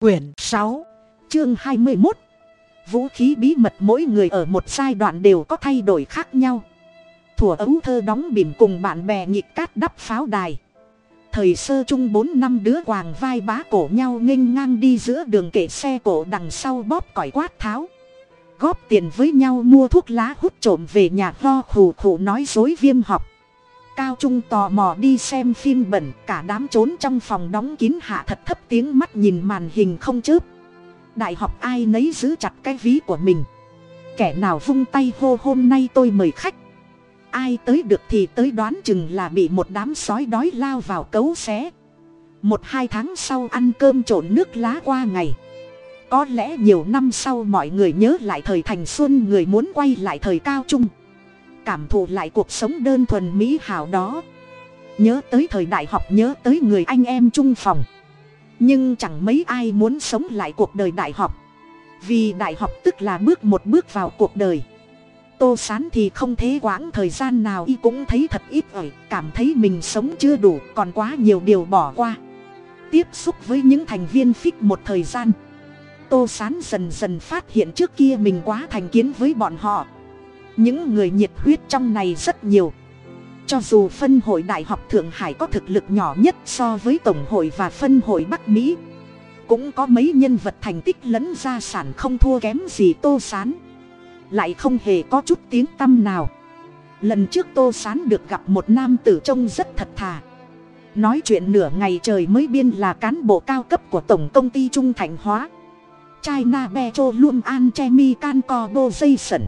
quyển sáu, chương hai mươi một vũ khí bí mật mỗi người ở một giai đoạn đều có thay đổi khác nhau. Thủa ấu thơ đóng bìm cùng bạn bè nhịp cát đắp pháo đài. Thời sơ chung bốn năm đứa quàng vai bá cổ nhau nghênh ngang đi giữa đường kể xe cổ đằng sau bóp còi quát tháo. Góp tiền với nhau mua thuốc lá hút trộm về nhà lo khù khù nói dối viêm học cao trung tò mò đi xem phim bẩn, cả đám trốn trong phòng đóng kín hạ thật thấp tiếng mắt nhìn màn hình không chớp. Đại học ai nấy giữ chặt cái ví của mình. Kẻ nào vung tay hô hôm nay tôi mời khách. Ai tới được thì tới đoán chừng là bị một đám sói đói lao vào cấu xé. Một hai tháng sau ăn cơm trộn nước lá qua ngày. Có lẽ nhiều năm sau mọi người nhớ lại thời thành xuân, người muốn quay lại thời cao trung cảm thụ lại cuộc sống đơn thuần mỹ hảo đó. Nhớ tới thời đại học, nhớ tới người anh em chung phòng. Nhưng chẳng mấy ai muốn sống lại cuộc đời đại học. Vì đại học tức là bước một bước vào cuộc đời. Tô sán thì không thế quãng thời gian nào y cũng thấy thật ít ỏi, cảm thấy mình sống chưa đủ, còn quá nhiều điều bỏ qua. Tiếp xúc với những thành viên phích một thời gian. Tô sán dần dần phát hiện trước kia mình quá thành kiến với bọn họ những người nhiệt huyết trong này rất nhiều. Cho dù phân hội đại học thượng hải có thực lực nhỏ nhất so với tổng hội và phân hội bắc mỹ, cũng có mấy nhân vật thành tích lẫn gia sản không thua kém gì tô sán. Lại không hề có chút tiếng tăm nào. Lần trước tô sán được gặp một nam tử trông rất thật thà. Nói chuyện nửa ngày trời mới biên là cán bộ cao cấp của tổng công ty trung thành hóa. China petroleum and chemical corporation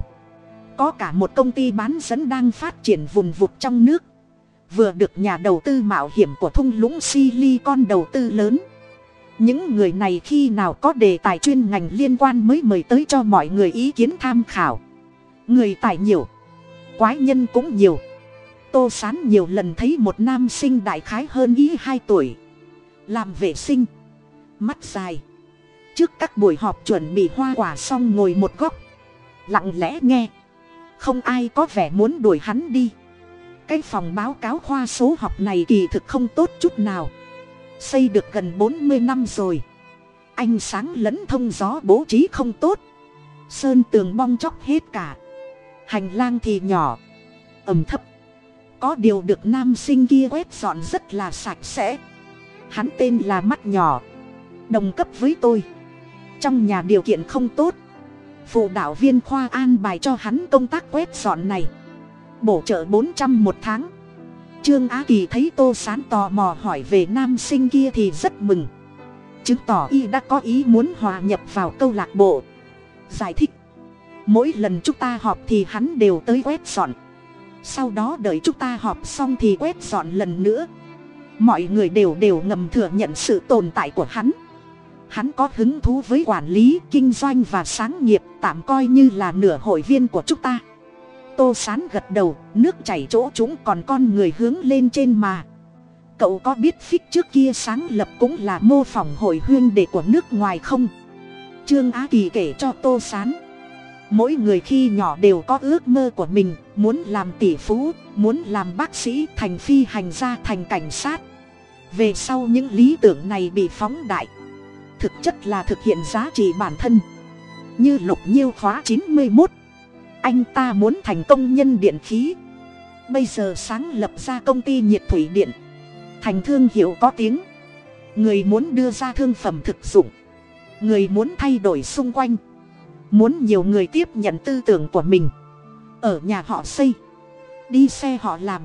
có cả một công ty bán dẫn đang phát triển vùn vụt trong nước. Vừa được nhà đầu tư mạo hiểm của thung lũng silicon đầu tư lớn. Những người này khi nào có đề tài chuyên ngành liên quan mới mời tới cho mọi người ý kiến tham khảo. Người tài nhiều, quái nhân cũng nhiều. Tô sán nhiều lần thấy một nam sinh đại khái hơn ý hai tuổi. Làm vệ sinh, mắt dài. Trước các buổi họp chuẩn bị hoa quả xong ngồi một góc. Lặng lẽ nghe không ai có vẻ muốn đuổi hắn đi. Cái phòng báo cáo khoa số học này kỳ thực không tốt chút nào. Xây được gần bốn mươi năm rồi. Ánh sáng lẫn thông gió bố trí không tốt. Sơn tường bong chóc hết cả. Hành lang thì nhỏ. Ẩm thấp. Có điều được nam sinh kia quét dọn rất là sạch sẽ. Hắn tên là mắt nhỏ. Đồng cấp với tôi. Trong nhà điều kiện không tốt phụ đạo viên khoa an bài cho hắn công tác quét dọn này. Bổ trợ bốn trăm một tháng. Trương á kỳ thấy tô sán tò mò hỏi về nam sinh kia thì rất mừng. Chứng tỏ y đã có ý muốn hòa nhập vào câu lạc bộ. Giải thích. Mỗi lần chúng ta họp thì hắn đều tới quét dọn. Sau đó đợi chúng ta họp xong thì quét dọn lần nữa. Mọi người đều đều ngầm thừa nhận sự tồn tại của hắn hắn có hứng thú với quản lý, kinh doanh và sáng nghiệp, tạm coi như là nửa hội viên của chúng ta. Tô sán gật đầu, nước chảy chỗ chúng còn con người hướng lên trên mà. Cậu có biết phích trước kia sáng lập cũng là mô phỏng hội huyên đệ của nước ngoài không? Trương á kỳ kể cho tô sán. Mỗi người khi nhỏ đều có ước mơ của mình, muốn làm tỷ phú, muốn làm bác sĩ, thành phi hành gia, thành cảnh sát. Về sau những lý tưởng này bị phóng đại thực chất là thực hiện giá trị bản thân. Như lục nhiêu khóa chín mươi một anh ta muốn thành công nhân điện khí. Bây giờ sáng lập ra công ty nhiệt thủy điện. Thành thương hiệu có tiếng. Người muốn đưa ra thương phẩm thực dụng. Người muốn thay đổi xung quanh. Muốn nhiều người tiếp nhận tư tưởng của mình. Ở nhà họ xây. Đi xe họ làm.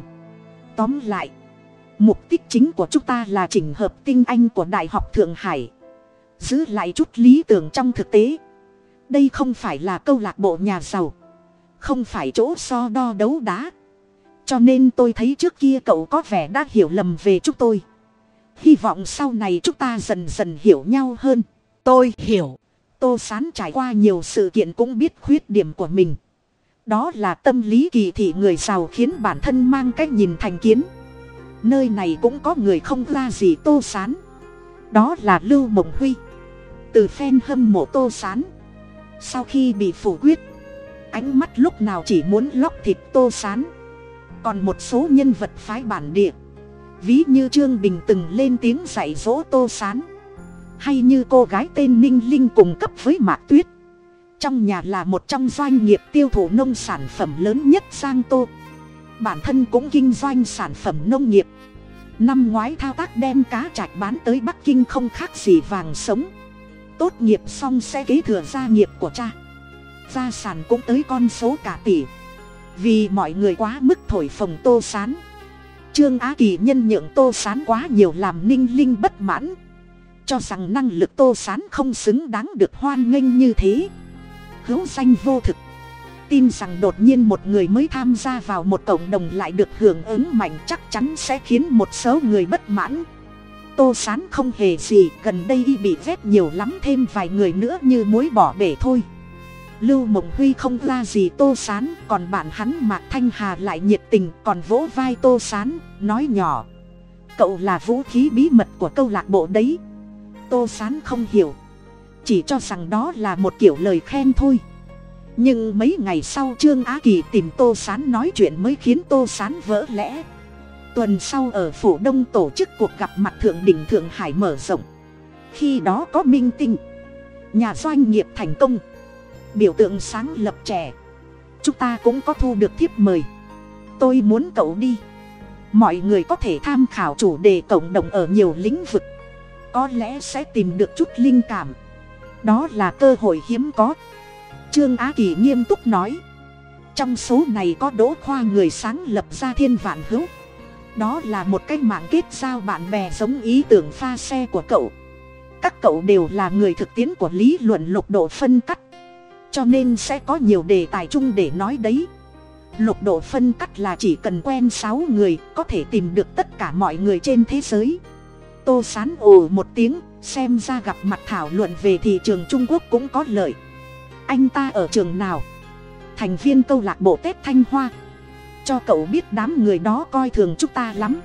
Tóm lại, mục đích chính của chúng ta là chỉnh hợp tinh anh của đại học thượng hải giữ lại chút lý tưởng trong thực tế. Đây không phải là câu lạc bộ nhà giàu. Không phải chỗ so đo đấu đá. Cho nên tôi thấy trước kia cậu có vẻ đã hiểu lầm về chúng tôi. Hy vọng sau này chúng ta dần dần hiểu nhau hơn. Tôi hiểu. Tô sán trải qua nhiều sự kiện cũng biết khuyết điểm của mình. Đó là tâm lý kỳ thị người giàu khiến bản thân mang cách nhìn thành kiến. Nơi này cũng có người không ra gì tô sán. Đó là lưu mộng huy từ phen hâm mộ tô sán. Sau khi bị phủ quyết, ánh mắt lúc nào chỉ muốn lóc thịt tô sán. Còn một số nhân vật phái bản địa, ví như trương bình từng lên tiếng dạy dỗ tô sán, hay như cô gái tên ninh linh cùng cấp với mạc tuyết. Trong nhà là một trong doanh nghiệp tiêu thụ nông sản phẩm lớn nhất giang tô. Bản thân cũng kinh doanh sản phẩm nông nghiệp. Năm ngoái thao tác đem cá chạch bán tới bắc kinh không khác gì vàng sống tốt nghiệp xong sẽ kế thừa gia nghiệp của cha. Gia sản cũng tới con số cả tỷ. Vì mọi người quá mức thổi phồng tô sán. Trương á kỳ nhân nhượng tô sán quá nhiều làm ninh linh bất mãn. Cho rằng năng lực tô sán không xứng đáng được hoan nghênh như thế. Hữu danh vô thực. Tin rằng đột nhiên một người mới tham gia vào một cộng đồng lại được hưởng ứng mạnh chắc chắn sẽ khiến một số người bất mãn tô sán không hề gì, gần đây y bị vét nhiều lắm thêm vài người nữa như muối bỏ bể thôi. Lưu mộng huy không ra gì tô sán, còn bạn hắn mạc thanh hà lại nhiệt tình, còn vỗ vai tô sán, nói nhỏ. Cậu là vũ khí bí mật của câu lạc bộ đấy. Tô sán không hiểu. Chỉ cho rằng đó là một kiểu lời khen thôi. Nhưng mấy ngày sau trương á kỳ tìm tô sán nói chuyện mới khiến tô sán vỡ lẽ tuần sau ở phủ đông tổ chức cuộc gặp mặt thượng đỉnh thượng hải mở rộng. Khi đó có minh tinh, nhà doanh nghiệp thành công, biểu tượng sáng lập trẻ. Chúng ta cũng có thu được thiếp mời. Tôi muốn cậu đi. Mọi người có thể tham khảo chủ đề cộng đồng ở nhiều lĩnh vực. Có lẽ sẽ tìm được chút linh cảm. Đó là cơ hội hiếm có. Trương á kỳ nghiêm túc nói. Trong số này có đỗ khoa người sáng lập ra thiên vạn hữu đó là một cái mạng kết giao bạn bè giống ý tưởng pha xe của cậu. Các cậu đều là người thực tiễn của lý luận lục độ phân cắt. Cho nên sẽ có nhiều đề tài chung để nói đấy. Lục độ phân cắt là chỉ cần quen sáu người, có thể tìm được tất cả mọi người trên thế giới. Tô sán ồ một tiếng, xem ra gặp mặt thảo luận về thị trường trung quốc cũng có lợi. Anh ta ở trường nào? Thành viên câu lạc bộ tết thanh hoa cho cậu biết đám người đó coi thường chúng ta lắm.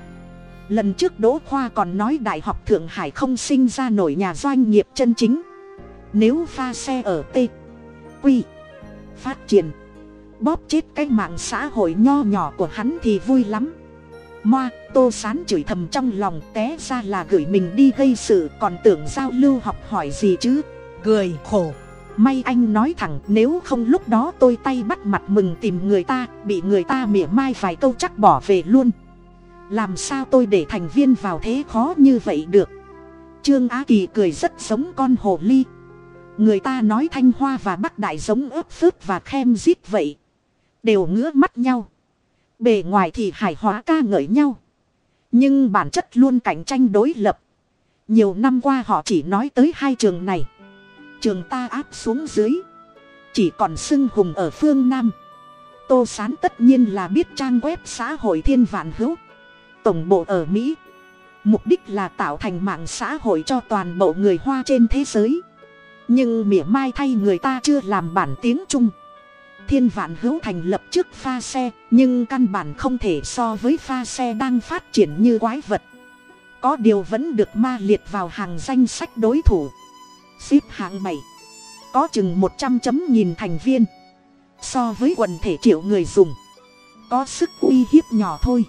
Lần trước đỗ khoa còn nói đại học thượng hải không sinh ra nổi nhà doanh nghiệp chân chính. Nếu pha xe ở t quy phát triển, bóp chết cái mạng xã hội nho nhỏ của hắn thì vui lắm. Moa, tô sán chửi thầm trong lòng té ra là gửi mình đi gây sự, còn tưởng giao lưu học hỏi gì chứ? Cười khổ may anh nói thẳng, nếu không lúc đó tôi tay bắt mặt mừng tìm người ta, bị người ta mỉa mai vài câu chắc bỏ về luôn. Làm sao tôi để thành viên vào thế khó như vậy được? Trương á kỳ cười rất giống con hồ ly. Người ta nói thanh hoa và bắc đại giống ướp phước và khem rít vậy. Đều ngứa mắt nhau. Bề ngoài thì hài hóa ca ngợi nhau. Nhưng bản chất luôn cạnh tranh đối lập. Nhiều năm qua họ chỉ nói tới hai trường này trường ta áp xuống dưới. Chỉ còn xưng hùng ở phương nam. Tô sán tất nhiên là biết trang web xã hội thiên vạn hữu. Tổng bộ ở mỹ. Mục đích là tạo thành mạng xã hội cho toàn bộ người hoa trên thế giới. Nhưng mỉa mai thay người ta chưa làm bản tiếng trung. Thiên vạn hữu thành lập trước pha xe, nhưng căn bản không thể so với pha xe đang phát triển như quái vật. Có điều vẫn được ma liệt vào hàng danh sách đối thủ xếp hạng bảy. Có chừng một trăm chấm nghìn thành viên. So với quần thể triệu người dùng. Có sức uy hiếp nhỏ thôi.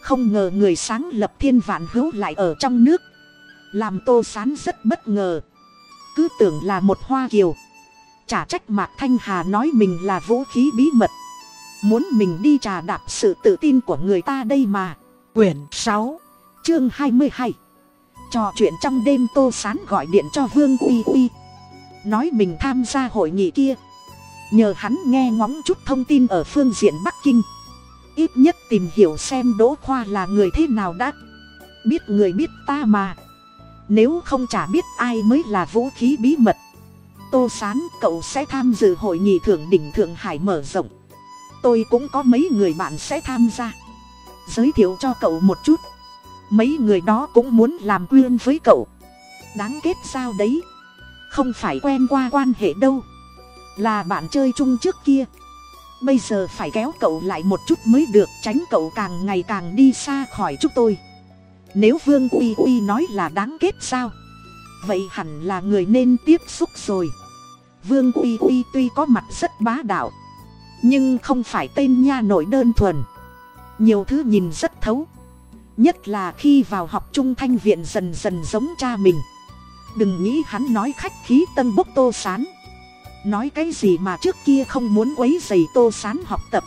Không ngờ người sáng lập thiên vạn hữu lại ở trong nước. Làm tô sán rất bất ngờ. Cứ tưởng là một hoa kiều. Chả trách mạc thanh hà nói mình là vũ khí bí mật. Muốn mình đi trà đạp sự tự tin của người ta đây mà. Quyển sáu, chương hai mươi hai trò chuyện trong đêm tô sán gọi điện cho vương uy uy. Nói mình tham gia hội nghị kia. Nhờ hắn nghe ngóng chút thông tin ở phương diện bắc kinh. Ít nhất tìm hiểu xem đỗ khoa là người thế nào đã. Biết người biết ta mà. Nếu không chả biết ai mới là vũ khí bí mật. Tô sán, cậu sẽ tham dự hội nghị thượng đỉnh thượng hải mở rộng. Tôi cũng có mấy người bạn sẽ tham gia. Giới thiệu cho cậu một chút mấy người đó cũng muốn làm quyên với cậu. Đáng kết sao đấy? Không phải quen qua quan hệ đâu. Là bạn chơi chung trước kia. Bây giờ phải kéo cậu lại một chút mới được, tránh cậu càng ngày càng đi xa khỏi chúng tôi. Nếu vương uy uy nói là đáng kết sao? Vậy hẳn là người nên tiếp xúc rồi. Vương uy uy tuy có mặt rất bá đạo, nhưng không phải tên nha nội đơn thuần. Nhiều thứ nhìn rất thấu nhất là khi vào học trung thanh viện dần dần giống cha mình. Đừng nghĩ hắn nói khách khí tân bốc tô sán. Nói cái gì mà trước kia không muốn quấy dày tô sán học tập.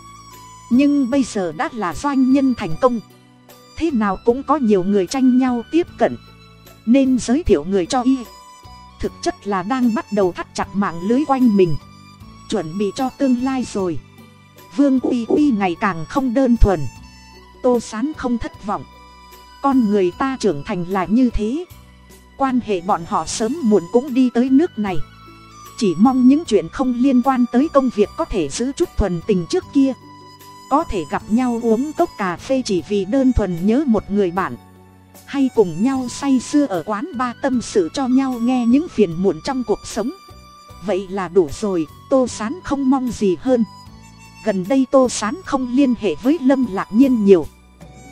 Nhưng bây giờ đã là doanh nhân thành công. Thế nào cũng có nhiều người tranh nhau tiếp cận. Nên giới thiệu người cho y. Thực chất là đang bắt đầu thắt chặt mạng lưới quanh mình. Chuẩn bị cho tương lai rồi. Vương uy uy ngày càng không đơn thuần. Tô sán không thất vọng con người ta trưởng thành là như thế. Quan hệ bọn họ sớm muộn cũng đi tới nước này. Chỉ mong những chuyện không liên quan tới công việc có thể giữ chút thuần tình trước kia. Có thể gặp nhau uống cốc cà phê chỉ vì đơn thuần nhớ một người bạn. Hay cùng nhau say sưa ở quán ba tâm sự cho nhau nghe những phiền muộn trong cuộc sống. Vậy là đủ rồi, tô sán không mong gì hơn. Gần đây tô sán không liên hệ với lâm lạc nhiên nhiều.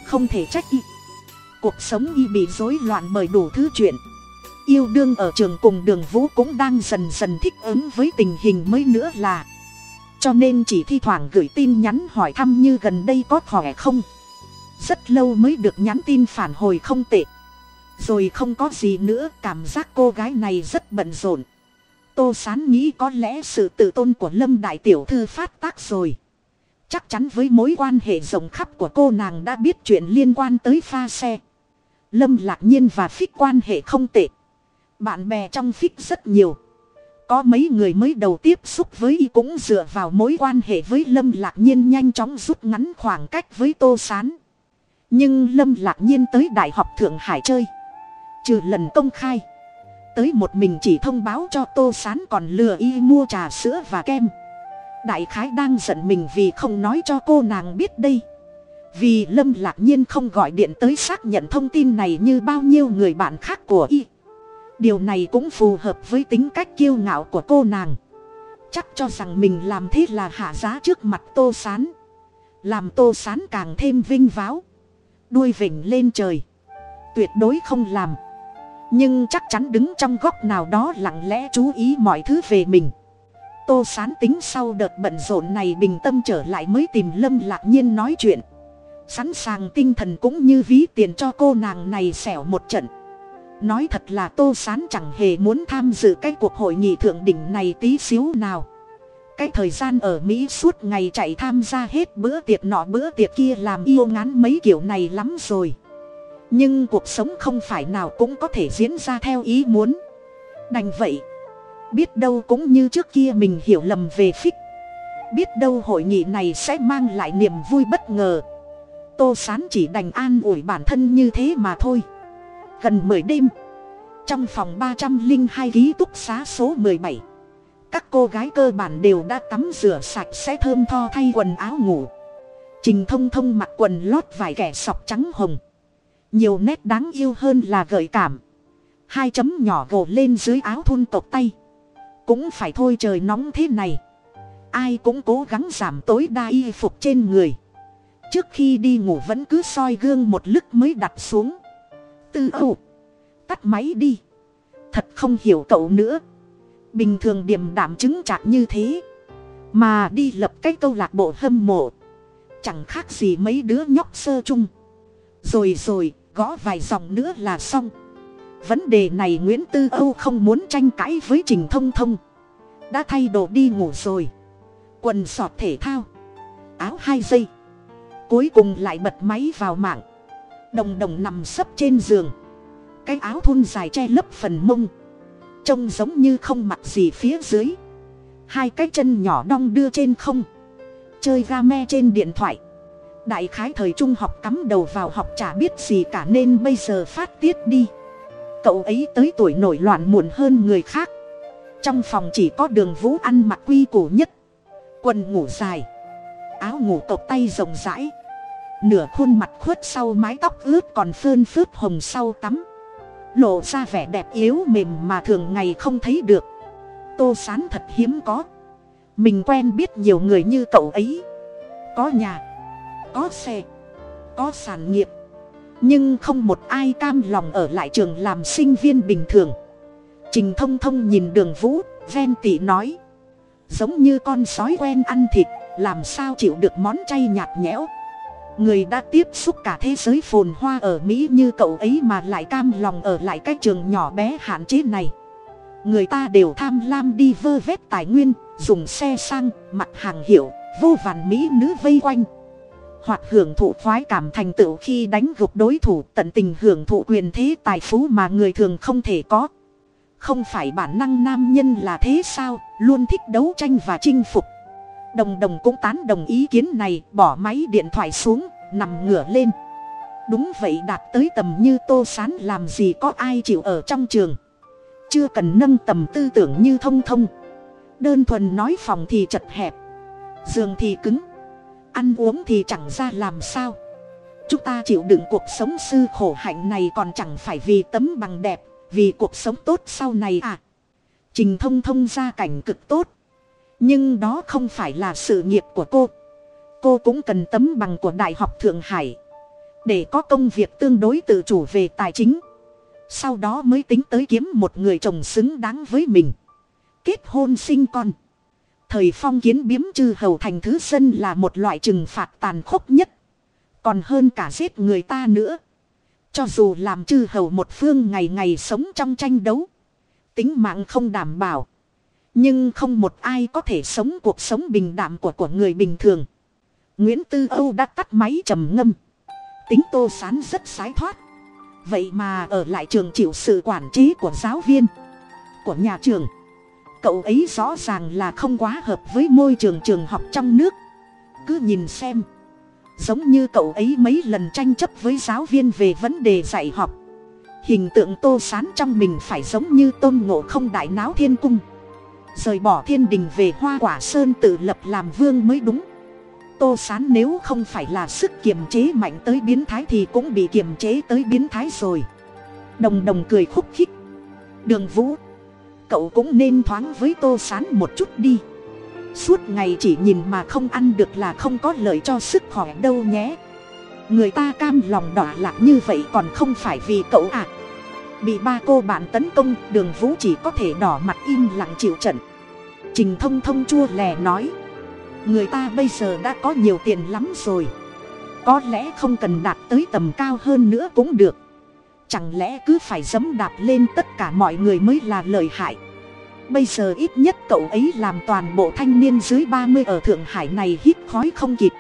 Không thể trách y cuộc sống y bị rối loạn bởi đủ thứ chuyện. Yêu đương ở trường cùng đường vũ cũng đang dần dần thích ứng với tình hình mới nữa là. Cho nên chỉ thi thoảng gửi tin nhắn hỏi thăm như gần đây có khỏe không. Rất lâu mới được nhắn tin phản hồi không tệ. Rồi không có gì nữa, cảm giác cô gái này rất bận rộn. Tô sán nghĩ có lẽ sự tự tôn của lâm đại tiểu thư phát tác rồi. Chắc chắn với mối quan hệ rộng khắp của cô nàng đã biết chuyện liên quan tới pha xe lâm lạc nhiên và phích quan hệ không tệ. Bạn bè trong phích rất nhiều. Có mấy người mới đầu tiếp xúc với y cũng dựa vào mối quan hệ với lâm lạc nhiên nhanh chóng rút ngắn khoảng cách với tô sán. Nhưng lâm lạc nhiên tới đại học thượng hải chơi. Trừ lần công khai. Tới một mình chỉ thông báo cho tô sán còn lừa y mua trà sữa và kem. Đại khái đang giận mình vì không nói cho cô nàng biết đây vì lâm lạc nhiên không gọi điện tới xác nhận thông tin này như bao nhiêu người bạn khác của y. Điều này cũng phù hợp với tính cách kiêu ngạo của cô nàng. Chắc cho rằng mình làm thế là hạ giá trước mặt tô s á n làm tô s á n càng thêm vinh váo. Đuôi vỉnh lên trời. Tuyệt đối không làm. Nhưng chắc chắn đứng trong góc nào đó lặng lẽ chú ý mọi thứ về mình. Tô s á n tính sau đợt bận rộn này bình tâm trở lại mới tìm lâm lạc nhiên nói chuyện sẵn sàng tinh thần cũng như ví tiền cho cô nàng này xẻo một trận. Nói thật là tô sán chẳng hề muốn tham dự cái cuộc hội nghị thượng đỉnh này tí xíu nào. Cái thời gian ở mỹ suốt ngày chạy tham gia hết bữa tiệc nọ bữa tiệc kia làm yêu ngán mấy kiểu này lắm rồi. Nhưng cuộc sống không phải nào cũng có thể diễn ra theo ý muốn. Đành vậy, biết đâu cũng như trước kia mình hiểu lầm về phích. Biết đâu hội nghị này sẽ mang lại niềm vui bất ngờ tô sán chỉ đành an ủi bản thân như thế mà thôi. Gần mười đêm, trong phòng ba trăm linh hai ký túc xá số mười bảy, các cô gái cơ bản đều đã tắm rửa sạch sẽ thơm tho thay quần áo ngủ. Trình thông thông mặc quần lót vài kẻ sọc trắng hồng. Nhiều nét đáng yêu hơn là gợi cảm. Hai chấm nhỏ gồ lên dưới áo thun tộc tay. Cũng phải thôi trời nóng thế này. Ai cũng cố gắng giảm tối đa y phục trên người trước khi đi ngủ vẫn cứ soi gương một lức mới đặt xuống. Tư Âu tắt máy đi. Thật không hiểu cậu nữa. Bình thường điềm đảm chứng chạc như thế. Mà đi lập cái câu lạc bộ hâm mộ. Chẳng khác gì mấy đứa nhóc sơ chung. Rồi rồi, gõ vài dòng nữa là xong. Vấn đề này nguyễn tư âu không muốn tranh cãi với trình thông thông. Đã thay đồ đi ngủ rồi. Quần sọt thể thao. Áo hai giây cuối cùng lại bật máy vào mạng. Đồng đồng nằm sấp trên giường. Cái áo thun dài che lấp phần mông. Trông giống như không mặc gì phía dưới. Hai cái chân nhỏ đong đưa trên không. Chơi ga me trên điện thoại. Đại khái thời trung học cắm đầu vào học chả biết gì cả nên bây giờ phát tiết đi. Cậu ấy tới tuổi nổi loạn muộn hơn người khác. Trong phòng chỉ có đường vũ ăn mặc quy củ nhất. Quần ngủ dài áo ngủ cộc tay rộng rãi. Nửa khuôn mặt khuất sau mái tóc ướt còn phơn phớt hồng sau tắm. Lộ ra vẻ đẹp yếu mềm mà thường ngày không thấy được. Tô sán thật hiếm có. Mình quen biết nhiều người như cậu ấy. Có nhà, có xe, có sản nghiệp. Nhưng không một ai cam lòng ở lại trường làm sinh viên bình thường. Trình thông thông nhìn đường vũ, ven Tị nói, giống như con sói quen ăn thịt làm sao chịu được món chay nhạt nhẽo? Người đã tiếp xúc cả thế giới phồn hoa ở mỹ như cậu ấy mà lại cam lòng ở lại cái trường nhỏ bé hạn chế này. Người ta đều tham lam đi vơ vét tài nguyên, dùng xe sang mặt hàng hiệu, vô vàn mỹ nữ vây quanh. Hoặc hưởng thụ khoái cảm thành tựu khi đánh gục đối thủ, tận tình hưởng thụ quyền thế tài phú mà người thường không thể có. Không phải bản năng nam nhân là thế sao, luôn thích đấu tranh và chinh phục đồng đồng cũng tán đồng ý kiến này, bỏ máy điện thoại xuống, nằm ngửa lên. Đúng vậy đạt tới tầm như tô sán làm gì có ai chịu ở trong trường. Chưa cần nâng tầm tư tưởng như thông thông. Đơn thuần nói phòng thì chật hẹp, giường thì cứng, ăn uống thì chẳng ra làm sao. Chúng ta chịu đựng cuộc sống sư khổ hạnh này còn chẳng phải vì tấm bằng đẹp, vì cuộc sống tốt sau này à. Trình thông thông ra cảnh cực tốt nhưng đó không phải là sự nghiệp của cô. Cô cũng cần tấm bằng của đại học thượng hải để có công việc tương đối tự chủ về tài chính. Sau đó mới tính tới kiếm một người chồng xứng đáng với mình. Kết hôn sinh con. Thời phong kiến biếm chư hầu thành thứ dân là một loại trừng phạt tàn khốc nhất. Còn hơn cả giết người ta nữa. Cho dù làm chư hầu một phương ngày ngày sống trong tranh đấu, tính mạng không đảm bảo nhưng không một ai có thể sống cuộc sống bình đạm của của người bình thường. Nguyễn tư âu đã tắt máy trầm ngâm. Tính tô sán rất sái thoát. Vậy mà ở lại trường chịu sự quản trí của giáo viên, của nhà trường, cậu ấy rõ ràng là không quá hợp với môi trường trường học trong nước. Cứ nhìn xem, giống như cậu ấy mấy lần tranh chấp với giáo viên về vấn đề dạy học. Hình tượng tô sán trong mình phải giống như tôn ngộ không đại náo thiên cung rời bỏ thiên đình về hoa quả sơn tự lập làm vương mới đúng. Tô sán nếu không phải là sức kiềm chế mạnh tới biến thái thì cũng bị kiềm chế tới biến thái rồi. Đồng đồng cười khúc khích. Đường vũ, cậu cũng nên thoáng với tô sán một chút đi. Suốt ngày chỉ nhìn mà không ăn được là không có lợi cho sức khỏe đâu nhé. Người ta cam lòng đỏ lạc như vậy còn không phải vì cậu à? Bị ba cô bạn tấn công, đường vũ chỉ có thể đỏ mặt im lặng chịu trận. Trình thông thông chua lè nói, người ta bây giờ đã có nhiều tiền lắm rồi. Có lẽ không cần đạt tới tầm cao hơn nữa cũng được. Chẳng lẽ cứ phải dấm đạp lên tất cả mọi người mới là lợi hại? Bây giờ ít nhất cậu ấy làm toàn bộ thanh niên dưới ba mươi ở thượng hải này hít khói không kịp.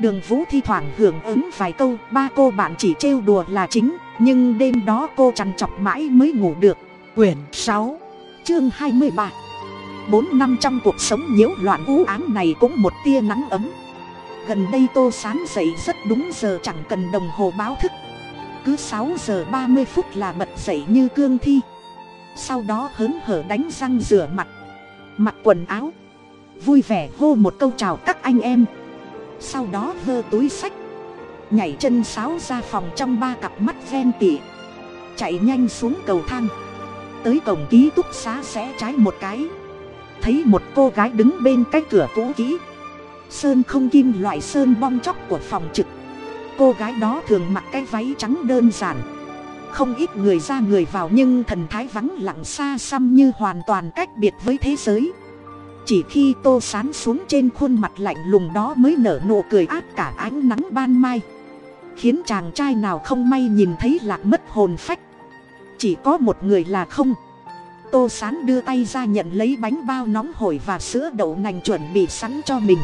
Đường vũ thi thoảng hưởng ứng vài câu, ba cô bạn chỉ trêu đùa là chính nhưng đêm đó cô chằn chọc mãi mới ngủ được. Quyển sáu, chương hai mươi ba. Bốn năm trong cuộc sống nhiễu loạn u ám này cũng một tia nắng ấm. Gần đây tô sán dậy rất đúng giờ chẳng cần đồng hồ báo thức. Cứ sáu giờ ba mươi phút là bật dậy như cương thi. Sau đó hớn hở đánh răng rửa mặt, mặc quần áo, vui vẻ hô một câu chào các anh em. Sau đó vơ túi sách nhảy chân sáo ra phòng trong ba cặp mắt ven tỉ chạy nhanh xuống cầu thang. Tới cổng ký túc xá sẽ trái một cái. Thấy một cô gái đứng bên cái cửa cũ kỹ. Sơn không kim loại sơn bong chóc của phòng trực. Cô gái đó thường mặc cái váy trắng đơn giản. Không ít người ra người vào nhưng thần thái vắng lặng xa xăm như hoàn toàn cách biệt với thế giới. Chỉ khi tô sán xuống trên khuôn mặt lạnh lùng đó mới nở nụ cười át cả ánh nắng ban mai khiến chàng trai nào không may nhìn thấy lạc mất hồn phách. Chỉ có một người là không. Tô sán đưa tay ra nhận lấy bánh bao nóng hổi và sữa đậu nành chuẩn bị sẵn cho mình.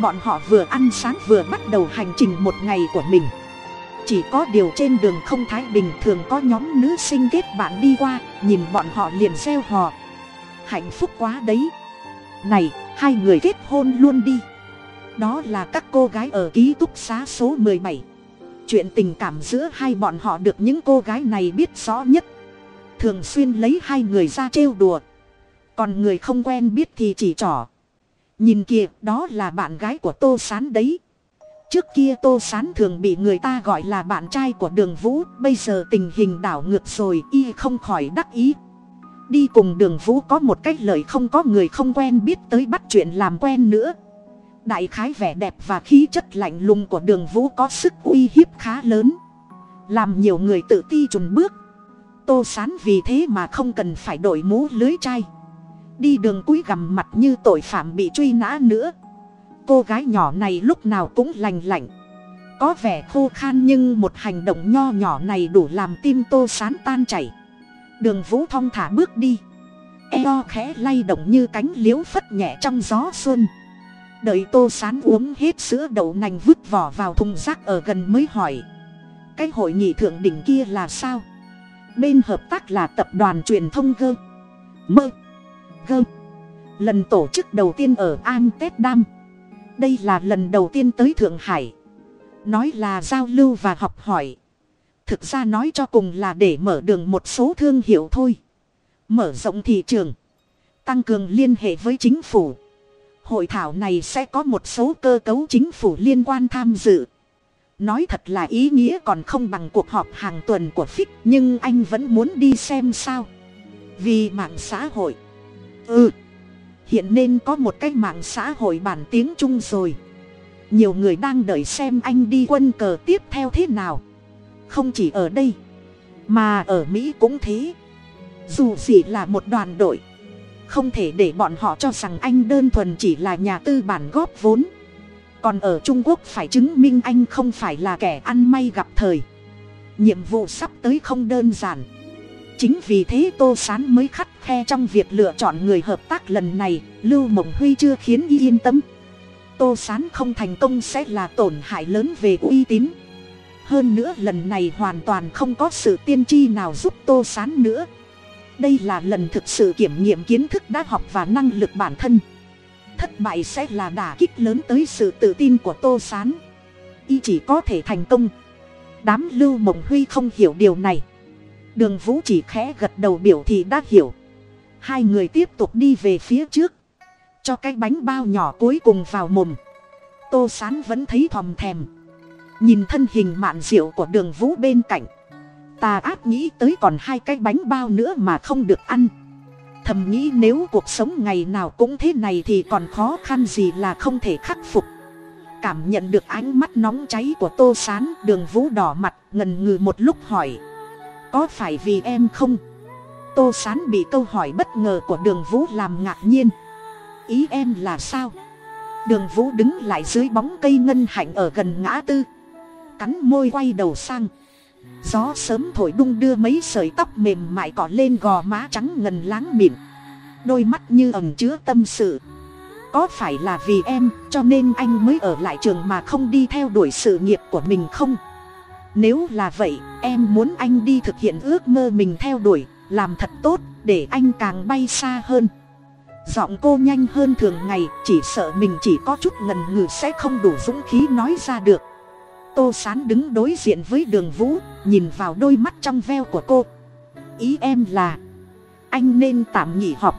Bọn họ vừa ăn sáng vừa bắt đầu hành trình một ngày của mình. Chỉ có điều trên đường không thái bình thường có nhóm nữ sinh kết bạn đi qua, nhìn bọn họ liền gieo hò. Hạnh phúc quá đấy. Này, hai người kết hôn luôn đi. Đó là các cô gái ở ký túc xá số mười bảy chuyện tình cảm giữa hai bọn họ được những cô gái này biết rõ nhất. Thường xuyên lấy hai người ra trêu đùa. Còn người không quen biết thì chỉ trỏ. Nhìn kìa đó là bạn gái của tô sán đấy. Trước kia tô sán thường bị người ta gọi là bạn trai của đường vũ bây giờ tình hình đảo ngược rồi y không khỏi đắc ý. Đi cùng đường vũ có một cách lợi, không có người không quen biết tới bắt chuyện làm quen nữa đại khái vẻ đẹp và khí chất lạnh lùng của đường vũ có sức uy hiếp khá lớn. Làm nhiều người tự ti chùn bước. Tô sán vì thế mà không cần phải đổi mũ lưới chai. Đi đường cúi gằm mặt như tội phạm bị truy nã nữa. Cô gái nhỏ này lúc nào cũng lành lạnh. Có vẻ khô khan nhưng một hành động nho nhỏ này đủ làm tim tô sán tan chảy. Đường vũ thong thả bước đi. Eo khẽ lay động như cánh liếu phất nhẹ trong gió xuân đợi tô sán uống hết sữa đậu nành vứt vỏ vào thùng rác ở gần mới hỏi. Cái hội nghị thượng đỉnh kia là sao? Bên hợp tác là tập đoàn truyền thông gơ mơ gơ lần tổ chức đầu tiên ở amsterdam. Đây là lần đầu tiên tới thượng hải. Nói là giao lưu và học hỏi. Thực ra nói cho cùng là để mở đường một số thương hiệu thôi. Mở rộng thị trường. Tăng cường liên hệ với chính phủ hội thảo này sẽ có một số cơ cấu chính phủ liên quan tham dự. Nói thật là ý nghĩa còn không bằng cuộc họp hàng tuần của phích nhưng anh vẫn muốn đi xem sao. Vì mạng xã hội. Ừ hiện nên có một cái mạng xã hội bản tiếng trung rồi. Nhiều người đang đợi xem anh đi quân cờ tiếp theo thế nào. Không chỉ ở đây, mà ở mỹ cũng thế. Dù gì là một đoàn đội không thể để bọn họ cho rằng anh đơn thuần chỉ là nhà tư bản góp vốn. Còn ở trung quốc phải chứng minh anh không phải là kẻ ăn may gặp thời. Nhiệm vụ sắp tới không đơn giản. Chính vì thế tô s á n mới khắt khe trong việc lựa chọn người hợp tác lần này, lưu mộng huy chưa khiến y yên tâm. Tô s á n không thành công sẽ là tổn hại lớn về uy tín. Hơn nữa lần này hoàn toàn không có sự tiên tri nào giúp tô s á n nữa đây là lần thực sự kiểm nghiệm kiến thức đã học và năng lực bản thân. Thất bại sẽ là đả kích lớn tới sự tự tin của tô s á n y chỉ có thể thành công. Đám lưu mộng huy không hiểu điều này. Đường vũ chỉ khẽ gật đầu biểu thì đã hiểu. Hai người tiếp tục đi về phía trước. Cho cái bánh bao nhỏ cuối cùng vào mồm. Tô sán vẫn thấy thòm thèm. Nhìn thân hình mạn diệu của đường vũ bên cạnh ta áp nghĩ tới còn hai cái bánh bao nữa mà không được ăn. Thầm nghĩ nếu cuộc sống ngày nào cũng thế này thì còn khó khăn gì là không thể khắc phục. Cảm nhận được ánh mắt nóng cháy của tô sán, đường vũ đỏ mặt, ngần ngừ một lúc hỏi. Có phải vì em không? Tô sán bị câu hỏi bất ngờ của đường vũ làm ngạc nhiên. Ý em là sao? Đường vũ đứng lại dưới bóng cây ngân hạnh ở gần ngã tư. Cắn môi quay đầu sang gió sớm thổi đung đưa mấy sợi tóc mềm mại cỏ lên gò má trắng ngần láng mịn. Đôi mắt như ẩm chứa tâm sự. Có phải là vì em, cho nên anh mới ở lại trường mà không đi theo đuổi sự nghiệp của mình không? Nếu là vậy, em muốn anh đi thực hiện ước mơ mình theo đuổi, làm thật tốt, để anh càng bay xa hơn. Giọng cô nhanh hơn thường ngày, chỉ sợ mình chỉ có chút ngần ngừ sẽ không đủ dũng khí nói ra được tô sán đứng đối diện với đường vũ, nhìn vào đôi mắt trong veo của cô. Ý em là, anh nên tạm nghỉ học,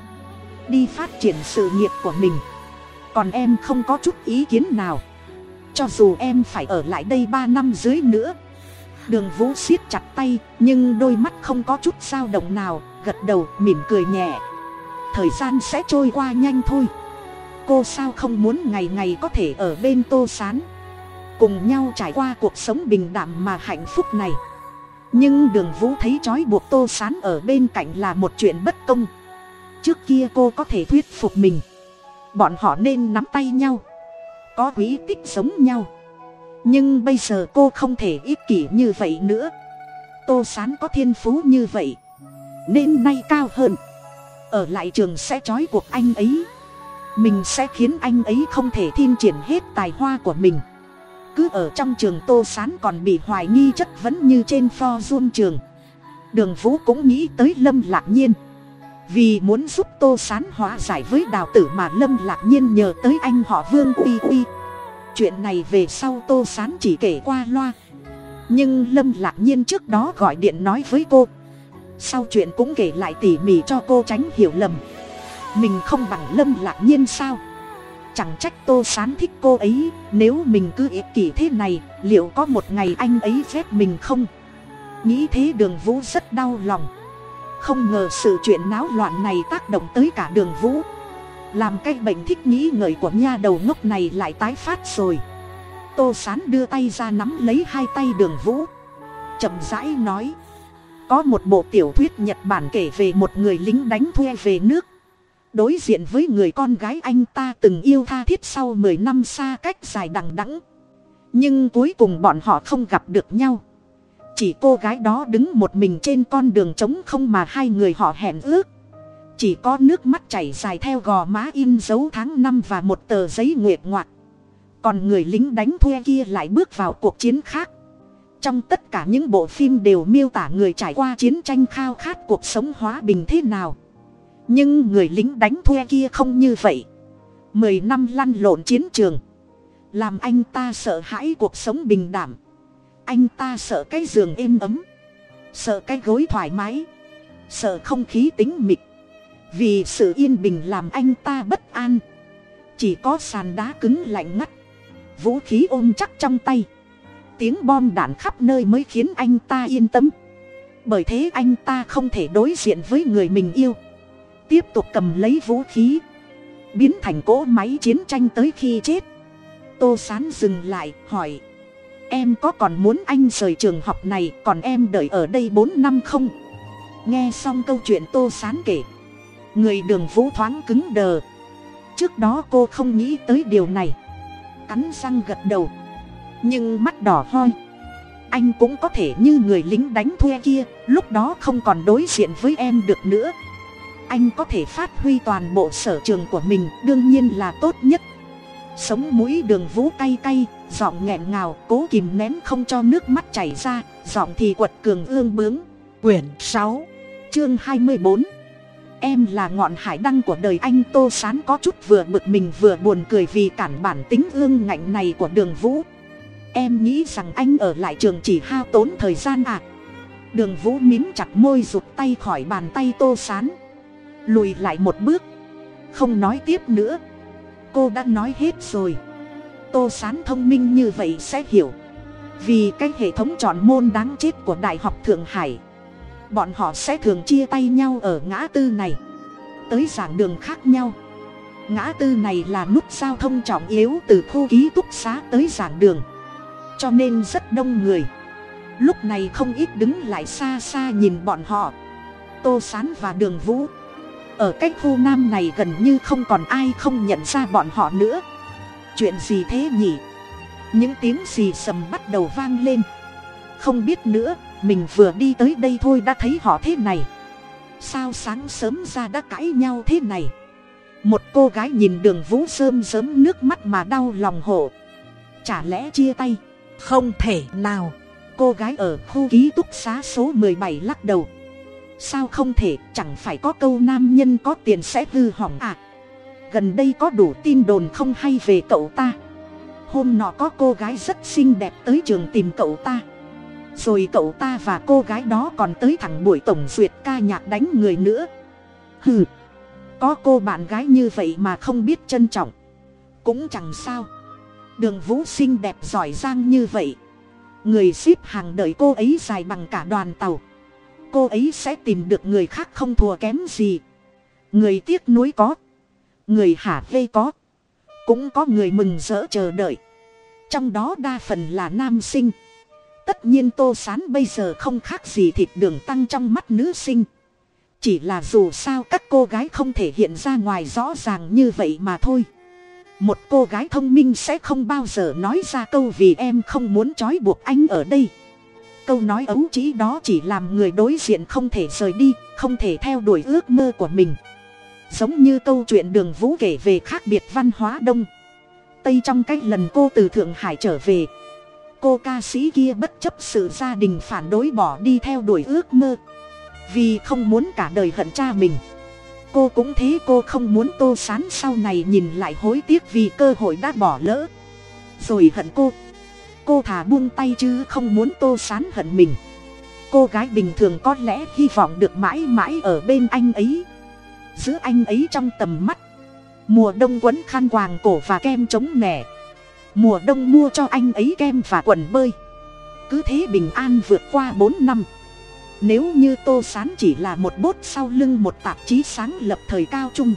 đi phát triển sự nghiệp của mình. Còn em không có chút ý kiến nào. Cho dù em phải ở lại đây ba năm dưới nữa. Đường vũ siết chặt tay, nhưng đôi mắt không có chút dao động nào, gật đầu, mỉm cười nhẹ. Thời gian sẽ trôi qua nhanh thôi. Cô sao không muốn ngày ngày có thể ở bên tô s á n cùng nhau trải qua cuộc sống bình đẳng mà hạnh phúc này. Nhưng đường vũ thấy trói buộc tô s á n ở bên cạnh là một chuyện bất công. Trước kia cô có thể thuyết phục mình. Bọn họ nên nắm tay nhau. Có quý tích giống nhau. Nhưng bây giờ cô không thể ích kỷ như vậy nữa. Tô sán có thiên phú như vậy, nên nay cao hơn. Ở lại trường sẽ trói cuộc anh ấy. Mình sẽ khiến anh ấy không thể thiên triển hết tài hoa của mình cứ ở trong trường tô sán còn bị hoài nghi chất vấn như trên pho run trường. Đường vũ cũng nghĩ tới lâm lạc nhiên. Vì muốn giúp tô sán hóa giải với đào tử mà lâm lạc nhiên nhờ tới anh họ vương uy uy. Chuyện này về sau tô sán chỉ kể qua loa. Nhưng lâm lạc nhiên trước đó gọi điện nói với cô. Sau chuyện cũng kể lại tỉ mỉ cho cô tránh hiểu lầm. Mình không bằng lâm lạc nhiên sao? Chẳng trách tô sán thích cô ấy, nếu mình cứ ích kỷ thế này, liệu có một ngày anh ấy ghét mình không? Nghĩ thế đường vũ rất đau lòng. Không ngờ sự chuyện náo loạn này tác động tới cả đường vũ. Làm cái bệnh thích nghĩ ngợi của nha đầu ngốc này lại tái phát rồi. Tô sán đưa tay ra nắm lấy hai tay đường vũ. Chậm rãi nói, có một bộ tiểu thuyết nhật bản kể về một người lính đánh thuê về nước đối diện với người con gái anh ta từng yêu tha thiết sau mười năm xa cách dài đằng đẵng. Nhưng cuối cùng bọn họ không gặp được nhau. Chỉ cô gái đó đứng một mình trên con đường trống không mà hai người họ hẹn ước. Chỉ có nước mắt chảy dài theo gò má in dấu tháng năm và một tờ giấy nguyệt ngoạc. Còn người lính đánh thuê kia lại bước vào cuộc chiến khác. Trong tất cả những bộ phim đều miêu tả người trải qua chiến tranh khao khát cuộc sống hóa bình thế nào nhưng người lính đánh thuê kia không như vậy. Mười năm lăn lộn chiến trường. Làm anh ta sợ hãi cuộc sống bình đảm. Anh ta sợ cái giường êm ấm. Sợ cái gối thoải mái. Sợ không khí tính mịt vì sự yên bình làm anh ta bất an. Chỉ có sàn đá cứng lạnh ngắt. Vũ khí ôm chắc trong tay. Tiếng bom đạn khắp nơi mới khiến anh ta yên tâm. Bởi thế anh ta không thể đối diện với người mình yêu tiếp tục cầm lấy vũ khí, biến thành cỗ máy chiến tranh tới khi chết. Tô sán dừng lại, hỏi, em có còn muốn anh rời trường học này, còn em đợi ở đây bốn năm không? Nghe xong câu chuyện tô sán kể, người đường vũ thoáng cứng đờ. Trước đó cô không nghĩ tới điều này, cắn răng gật đầu, nhưng mắt đỏ hoi anh cũng có thể như người lính đánh thuê kia, lúc đó không còn đối diện với em được nữa anh có thể phát huy toàn bộ sở trường của mình, đương nhiên là tốt nhất. Sống mũi đường vũ cay cay, giọng nghẹn ngào, cố kìm nén không cho nước mắt chảy ra, giọng thì quật cường ương bướng. Quyển sáu, chương hai mươi bốn. Em là ngọn hải đăng của đời anh, tô sán có chút vừa bực mình vừa buồn cười vì cản bản tính ương ngạnh này của đường vũ. Em nghĩ rằng anh ở lại trường chỉ hao tốn thời gian à? Đường vũ mím chặt môi rụt tay khỏi bàn tay tô sán lùi lại một bước. Không nói tiếp nữa. Cô đã nói hết rồi. Tô sán thông minh như vậy sẽ hiểu. Vì cái hệ thống chọn môn đáng chết của đại học thượng hải, bọn họ sẽ thường chia tay nhau ở ngã tư này, tới giảng đường khác nhau. Ngã tư này là nút giao thông trọng yếu từ khu ký túc xá tới giảng đường, cho nên rất đông người. Lúc này không ít đứng lại xa xa nhìn bọn họ. Tô sán và đường vũ ở cách khu nam này gần như không còn ai không nhận ra bọn họ nữa. Chuyện gì thế nhỉ? Những tiếng xì sầm bắt đầu vang lên? Không biết nữa, mình vừa đi tới đây thôi đã thấy họ thế này. Sao sáng sớm ra đã cãi nhau thế này? Một cô gái nhìn đường vũ sơm sớm nước mắt mà đau lòng hổ. chả lẽ chia tay? Không thể nào. Cô gái ở khu ký túc xá số mười bảy lắc đầu sao không thể, chẳng phải có câu nam nhân có tiền sẽ hư hỏng à? Gần đây có đủ tin đồn không hay về cậu ta. Hôm nọ có cô gái rất xinh đẹp tới trường tìm cậu ta. Rồi cậu ta và cô gái đó còn tới thẳng buổi tổng duyệt ca nhạc đánh người nữa. Hừ, có cô bạn gái như vậy mà không biết trân trọng. Cũng chẳng sao. Đường vũ xinh đẹp giỏi giang như vậy. Người ship hàng đợi cô ấy dài bằng cả đoàn tàu cô ấy sẽ tìm được người khác không thua kém gì. Người tiếc nuối có. Người hả vê có. Cũng có người mừng rỡ chờ đợi. Trong đó đa phần là nam sinh. Tất nhiên tô sán bây giờ không khác gì thịt đường tăng trong mắt nữ sinh. Chỉ là dù sao các cô gái không thể hiện ra ngoài rõ ràng như vậy mà thôi. Một cô gái thông minh sẽ không bao giờ nói ra câu vì em không muốn trói buộc anh ở đây câu nói ấu chỉ đó chỉ làm người đối diện không thể rời đi, không thể theo đuổi ước mơ của mình. Giống như câu chuyện đường vũ kể về khác biệt văn hóa đông. Tây trong cách lần cô từ thượng hải trở về, cô ca sĩ kia bất chấp sự gia đình phản đối bỏ đi theo đuổi ước mơ. Vì không muốn cả đời hận cha mình, cô cũng thế cô không muốn tô sán sau này nhìn lại hối tiếc vì cơ hội đã bỏ lỡ. Rồi hận cô cô thả buông tay chứ không muốn tô sán hận mình. Cô gái bình thường có lẽ hy vọng được mãi mãi ở bên anh ấy. Giữ anh ấy trong tầm mắt. Mùa đông quấn khăn quàng cổ và kem chống nẻ. Mùa đông mua cho anh ấy kem và quần bơi. Cứ thế bình an vượt qua bốn năm. Nếu như tô sán chỉ là một bốt sau lưng một tạp chí sáng lập thời cao trung.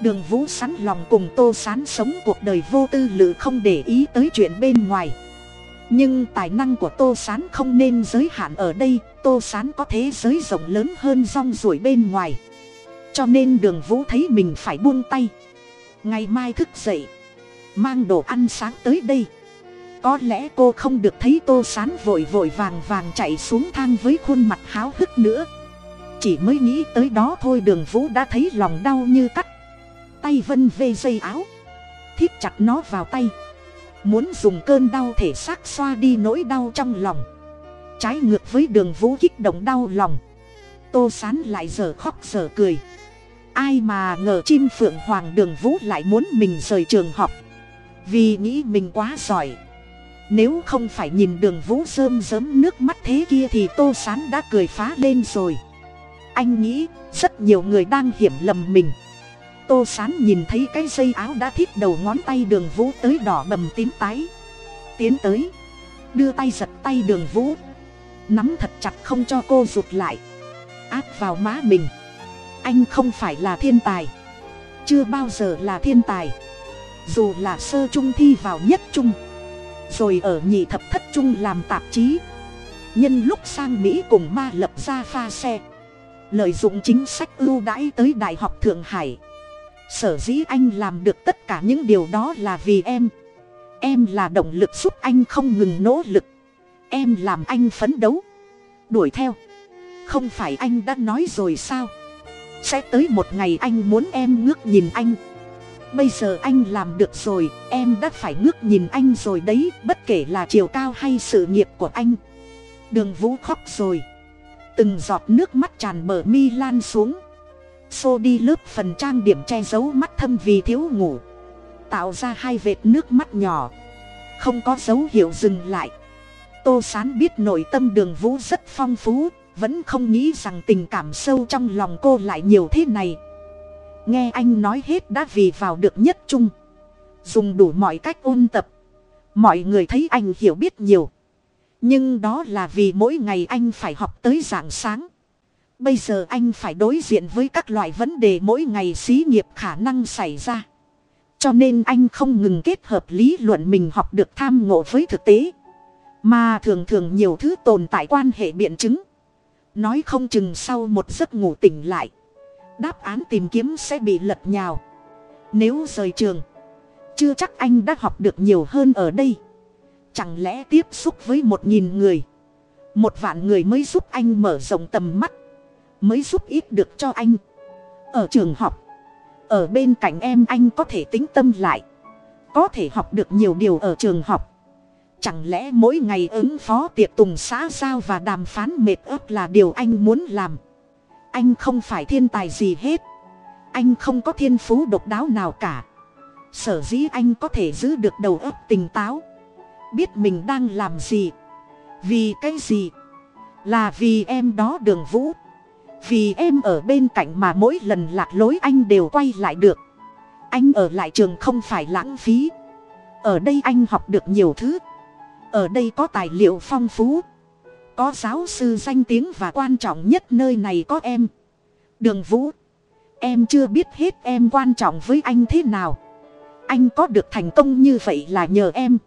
Đường vũ sẵn lòng cùng tô sán sống cuộc đời vô tư lự không để ý tới chuyện bên ngoài nhưng tài năng của tô sán không nên giới hạn ở đây, tô sán có thế giới rộng lớn hơn rong ruổi bên ngoài. Cho nên đường vũ thấy mình phải buông tay. Ngày mai thức dậy, mang đồ ăn sáng tới đây. Có lẽ cô không được thấy tô sán vội vội vàng vàng chạy xuống thang với khuôn mặt háo hức nữa. Chỉ mới nghĩ tới đó thôi đường vũ đã thấy lòng đau như cắt. Tay vân vê dây áo, thít chặt nó vào tay muốn dùng cơn đau thể xác xoa đi nỗi đau trong lòng. Trái ngược với đường vũ kích động đau lòng. Tô sán lại giờ khóc giờ cười. Ai mà ngờ chim phượng hoàng đường vũ lại muốn mình rời trường học. Vì nghĩ mình quá giỏi. Nếu không phải nhìn đường vũ rơm rớm nước mắt thế kia thì tô sán đã cười phá lên rồi. Anh nghĩ rất nhiều người đang hiểm lầm mình tô sán nhìn thấy cái dây áo đã thít đầu ngón tay đường vũ tới đỏ bầm tím tái. Tiến tới, đưa tay giật tay đường vũ. Nắm thật chặt không cho cô rụt lại. Áp vào má mình. Anh không phải là thiên tài. Chưa bao giờ là thiên tài. Dù là sơ trung thi vào nhất trung. Rồi ở nhị thập thất trung làm tạp chí. Nhân lúc sang mỹ cùng ma lập ra pha xe. Lợi dụng chính sách ưu đãi tới đại học thượng hải sở dĩ anh làm được tất cả những điều đó là vì em. Em là động lực giúp anh không ngừng nỗ lực. Em làm anh phấn đấu. Đuổi theo. Không phải anh đã nói rồi sao? Sẽ tới một ngày anh muốn em ngước nhìn anh. Bây giờ anh làm được rồi, em đã phải ngước nhìn anh rồi đấy, bất kể là chiều cao hay sự nghiệp của anh. Đường vũ khóc rồi. Từng giọt nước mắt tràn bờ mi lan xuống xô đi lớp phần trang điểm che giấu mắt thâm vì thiếu ngủ. Tạo ra hai vệt nước mắt nhỏ. Không có dấu hiệu dừng lại. Tô sán biết nội tâm đường vũ rất phong phú, vẫn không nghĩ rằng tình cảm sâu trong lòng cô lại nhiều thế này. Nghe anh nói hết đã vì vào được nhất trung dùng đủ mọi cách ôn tập. Mọi người thấy anh hiểu biết nhiều. Nhưng đó là vì mỗi ngày anh phải học tới dạng sáng bây giờ anh phải đối diện với các loại vấn đề mỗi ngày xí nghiệp khả năng xảy ra. Cho nên anh không ngừng kết hợp lý luận mình học được tham ngộ với thực tế. Mà thường thường nhiều thứ tồn tại quan hệ biện chứng. Nói không chừng sau một giấc ngủ tỉnh lại, đáp án tìm kiếm sẽ bị lật nhào. Nếu rời trường, chưa chắc anh đã học được nhiều hơn ở đây. Chẳng lẽ tiếp xúc với một nghìn người, một vạn người mới giúp anh mở rộng tầm mắt? Mới giúp ít được cho anh. Ở trường học, ở bên cạnh em anh có thể tính tâm lại, có thể học được nhiều điều ở trường học. Chẳng lẽ mỗi ngày ứng phó tiệc tùng xã giao và đàm phán mệt ớt là điều anh muốn làm? Anh không phải thiên tài gì hết. Anh không có thiên phú độc đáo nào cả. Sở dĩ anh có thể giữ được đầu óc tỉnh táo, biết mình đang làm gì, vì cái gì, là vì em đó đường vũ vì em ở bên cạnh mà mỗi lần lạc lối anh đều quay lại được. Anh ở lại trường không phải lãng phí. Ở đây anh học được nhiều thứ. Ở đây có tài liệu phong phú. Có giáo sư danh tiếng và quan trọng nhất nơi này có em. Đường vũ, em chưa biết hết em quan trọng với anh thế nào. Anh có được thành công như vậy là nhờ em.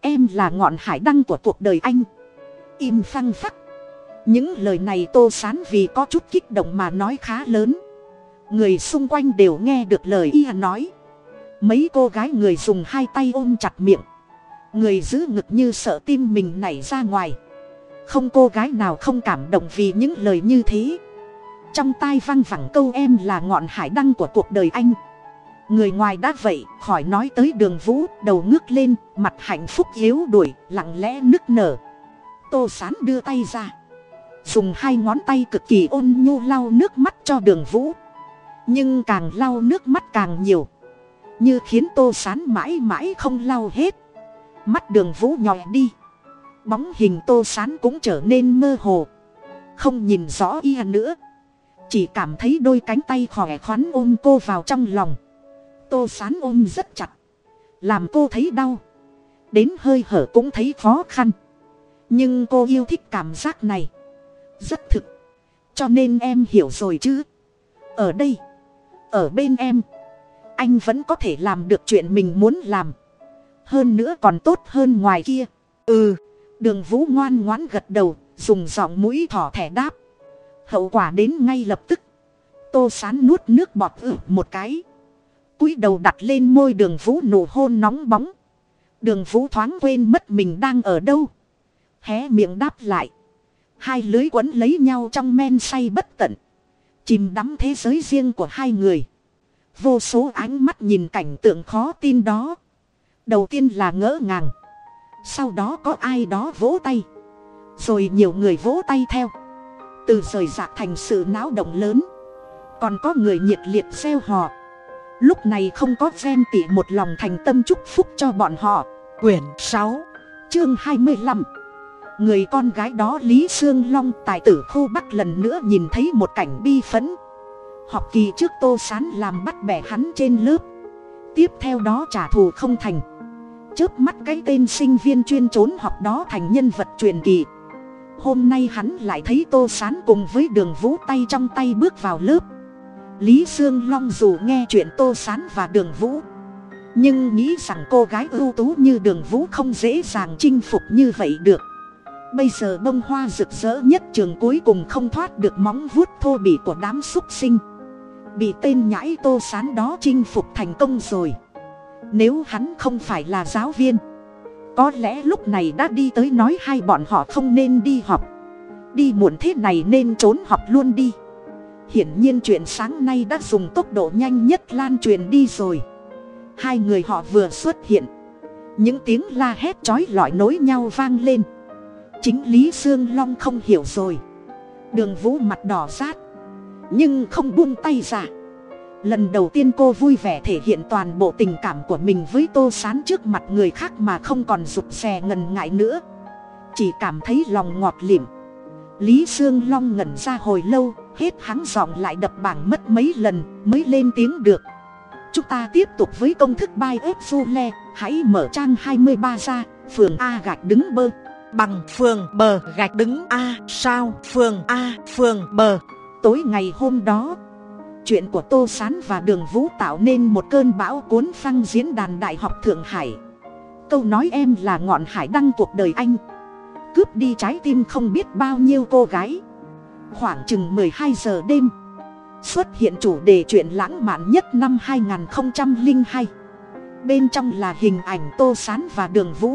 Em là ngọn hải đăng của cuộc đời anh. Im phăng phắc những lời này tô sán vì có chút kích động mà nói khá lớn. Người xung quanh đều nghe được lời y nói. Mấy cô gái người dùng hai tay ôm chặt miệng. Người giữ ngực như sợ tim mình nảy ra ngoài. Không cô gái nào không cảm động vì những lời như thế. Trong tai văng vẳng câu em là ngọn hải đăng của cuộc đời anh. Người ngoài đã vậy, khỏi nói tới đường vũ, đầu ngước lên, mặt hạnh phúc yếu đuổi, lặng lẽ nức nở. Tô sán đưa tay ra dùng hai ngón tay cực kỳ ôn nhu lau nước mắt cho đường vũ. Nhưng càng lau nước mắt càng nhiều, như khiến tô sán mãi mãi không lau hết. Mắt đường vũ nhòi đi, bóng hình tô sán cũng trở nên mơ hồ, không nhìn rõ y nữa. Chỉ cảm thấy đôi cánh tay khỏe khoắn ôm cô vào trong lòng. Tô sán ôm rất chặt, làm cô thấy đau, đến hơi hở cũng thấy khó khăn. Nhưng cô yêu thích cảm giác này rất thực. Cho nên em hiểu rồi chứ. Ở đây. Ở bên em. Anh vẫn có thể làm được chuyện mình muốn làm. Hơn nữa còn tốt hơn ngoài kia. Ừ. Đường vũ ngoan ngoãn gật đầu, dùng giọng mũi thỏ thẻ đáp. Hậu quả đến ngay lập tức. Tô sán nuốt nước bọt ử một cái. Cúi đầu đặt lên môi đường vũ nụ hôn nóng bóng. Đường vũ thoáng quên mất mình đang ở đâu. Hé miệng đáp lại hai lưới quấn lấy nhau trong men say bất tận. Chìm đắm thế giới riêng của hai người. Vô số ánh mắt nhìn cảnh tượng khó tin đó. Đầu tiên là ngỡ ngàng. Sau đó có ai đó vỗ tay. Rồi nhiều người vỗ tay theo. Từ rời rạc thành sự náo động lớn. Còn có người nhiệt liệt gieo họ. Lúc này không có ven tỉ một lòng thành tâm chúc phúc cho bọn họ. Quyển sáu, chương hai mươi lăm người con gái đó lý sương long tài tử khu bắc lần nữa nhìn thấy một cảnh bi phấn học kỳ trước tô sán làm bắt bẻ hắn trên lớp. Tiếp theo đó trả thù không thành. Chớp mắt cái tên sinh viên chuyên trốn học đó thành nhân vật truyền kỳ. Hôm nay hắn lại thấy tô sán cùng với đường vũ tay trong tay bước vào lớp. Lý sương long dù nghe chuyện tô sán và đường vũ, nhưng nghĩ rằng cô gái ưu tú như đường vũ không dễ dàng chinh phục như vậy được bây giờ bông hoa rực rỡ nhất trường cuối cùng không thoát được móng vuốt thô bỉ của đám xúc sinh. Bị tên nhãi tô sán đó chinh phục thành công rồi. Nếu hắn không phải là giáo viên, có lẽ lúc này đã đi tới nói hai bọn họ không nên đi học đi muộn thế này nên trốn học luôn đi. Hiển nhiên chuyện sáng nay đã dùng tốc độ nhanh nhất lan truyền đi rồi. Hai người họ vừa xuất hiện, những tiếng la hét chói lọi nối nhau vang lên chính lý sương long không hiểu rồi. Đường vũ mặt đỏ rát. Nhưng không buông tay ra. Lần đầu tiên cô vui vẻ thể hiện toàn bộ tình cảm của mình với tô sán trước mặt người khác mà không còn rụt rè ngần ngại nữa. Chỉ cảm thấy lòng ngọt lịm. Lý sương long ngẩn ra hồi lâu, hết hắn giọng lại đập bảng mất mấy lần, mới lên tiếng được. Chúng ta tiếp tục với công thức bay ớt du le, hãy mở trang hai mươi ba ra, phường a gạch đứng bơ bằng phường bờ gạch đứng a, sao phường a, phường bờ. Tối ngày hôm đó, chuyện của tô s á n và đường vũ tạo nên một cơn bão cuốn phăng diễn đàn đại học thượng hải. Câu nói em là ngọn hải đăng cuộc đời anh. Cướp đi trái tim không biết bao nhiêu cô gái. Khoảng chừng mười hai giờ đêm, xuất hiện chủ đề chuyện lãng mạn nhất năm hai nghìn hai. Bên trong là hình ảnh tô s á n và đường vũ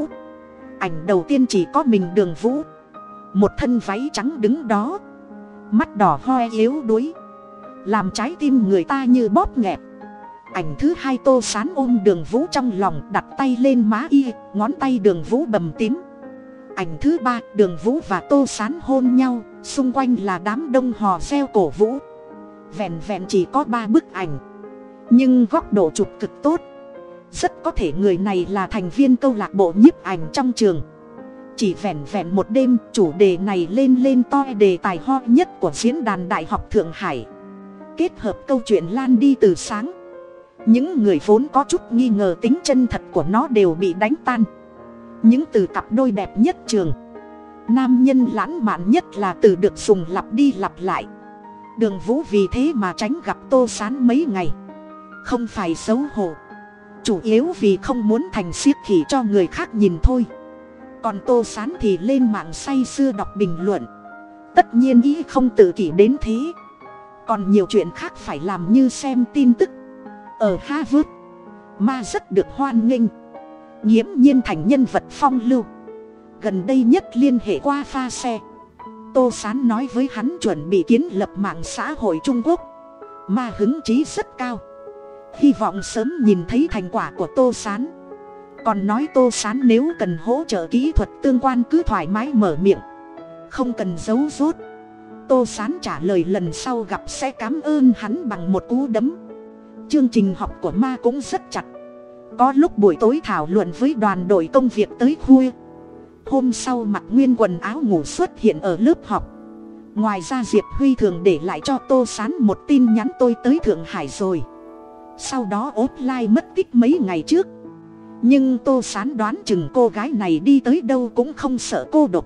ảnh đầu tiên chỉ có mình đường vũ. Một thân váy trắng đứng đó. Mắt đỏ hoe yếu đuối. Làm trái tim người ta như bóp nghẹt. Ảnh thứ hai tô sán ôm đường vũ trong lòng đặt tay lên má y, ngón tay đường vũ bầm tím. Ảnh thứ ba, đường vũ và tô sán hôn nhau, xung quanh là đám đông hò reo cổ vũ. Vẹn vẹn chỉ có ba bức ảnh. Nhưng góc độ chụp cực tốt rất có thể người này là thành viên câu lạc bộ nhiếp ảnh trong trường. Chỉ vẹn vẹn một đêm, chủ đề này lên lên to đề tài ho nhất của diễn đàn đại học thượng hải. Kết hợp câu chuyện lan đi từ sáng. Những người vốn có chút nghi ngờ tính chân thật của nó đều bị đánh tan. Những từ cặp đôi đẹp nhất trường. Nam nhân lãng mạn nhất là từ được dùng lặp đi lặp lại. Đường vũ vì thế mà tránh gặp tô sán mấy ngày. Không phải xấu hổ chủ yếu vì không muốn thành siết khỉ cho người khác nhìn thôi. Còn tô sán thì lên mạng say sưa đọc bình luận. Tất nhiên ý không tự kỷ đến thế. Còn nhiều chuyện khác phải làm như xem tin tức. Ở harvard, ma rất được hoan nghênh. Nghiễm nhiên thành nhân vật phong lưu. Gần đây nhất liên hệ qua pha xe. Tô sán nói với hắn chuẩn bị kiến lập mạng xã hội trung quốc. Ma hứng chí rất cao hy vọng sớm nhìn thấy thành quả của tô sán. Còn nói tô sán nếu cần hỗ trợ kỹ thuật tương quan cứ thoải mái mở miệng. Không cần giấu rốt. Tô sán trả lời lần sau gặp sẽ cảm ơn hắn bằng một cú đấm. Chương trình học của ma cũng rất chặt. Có lúc buổi tối thảo luận với đoàn đội công việc tới khuya. Hôm sau mặc nguyên quần áo ngủ xuất hiện ở lớp học. Ngoài ra diệp huy thường để lại cho tô sán một tin nhắn tôi tới thượng hải rồi sau đó ốp lai mất tích mấy ngày trước. Nhưng tô sán đoán chừng cô gái này đi tới đâu cũng không sợ cô độc.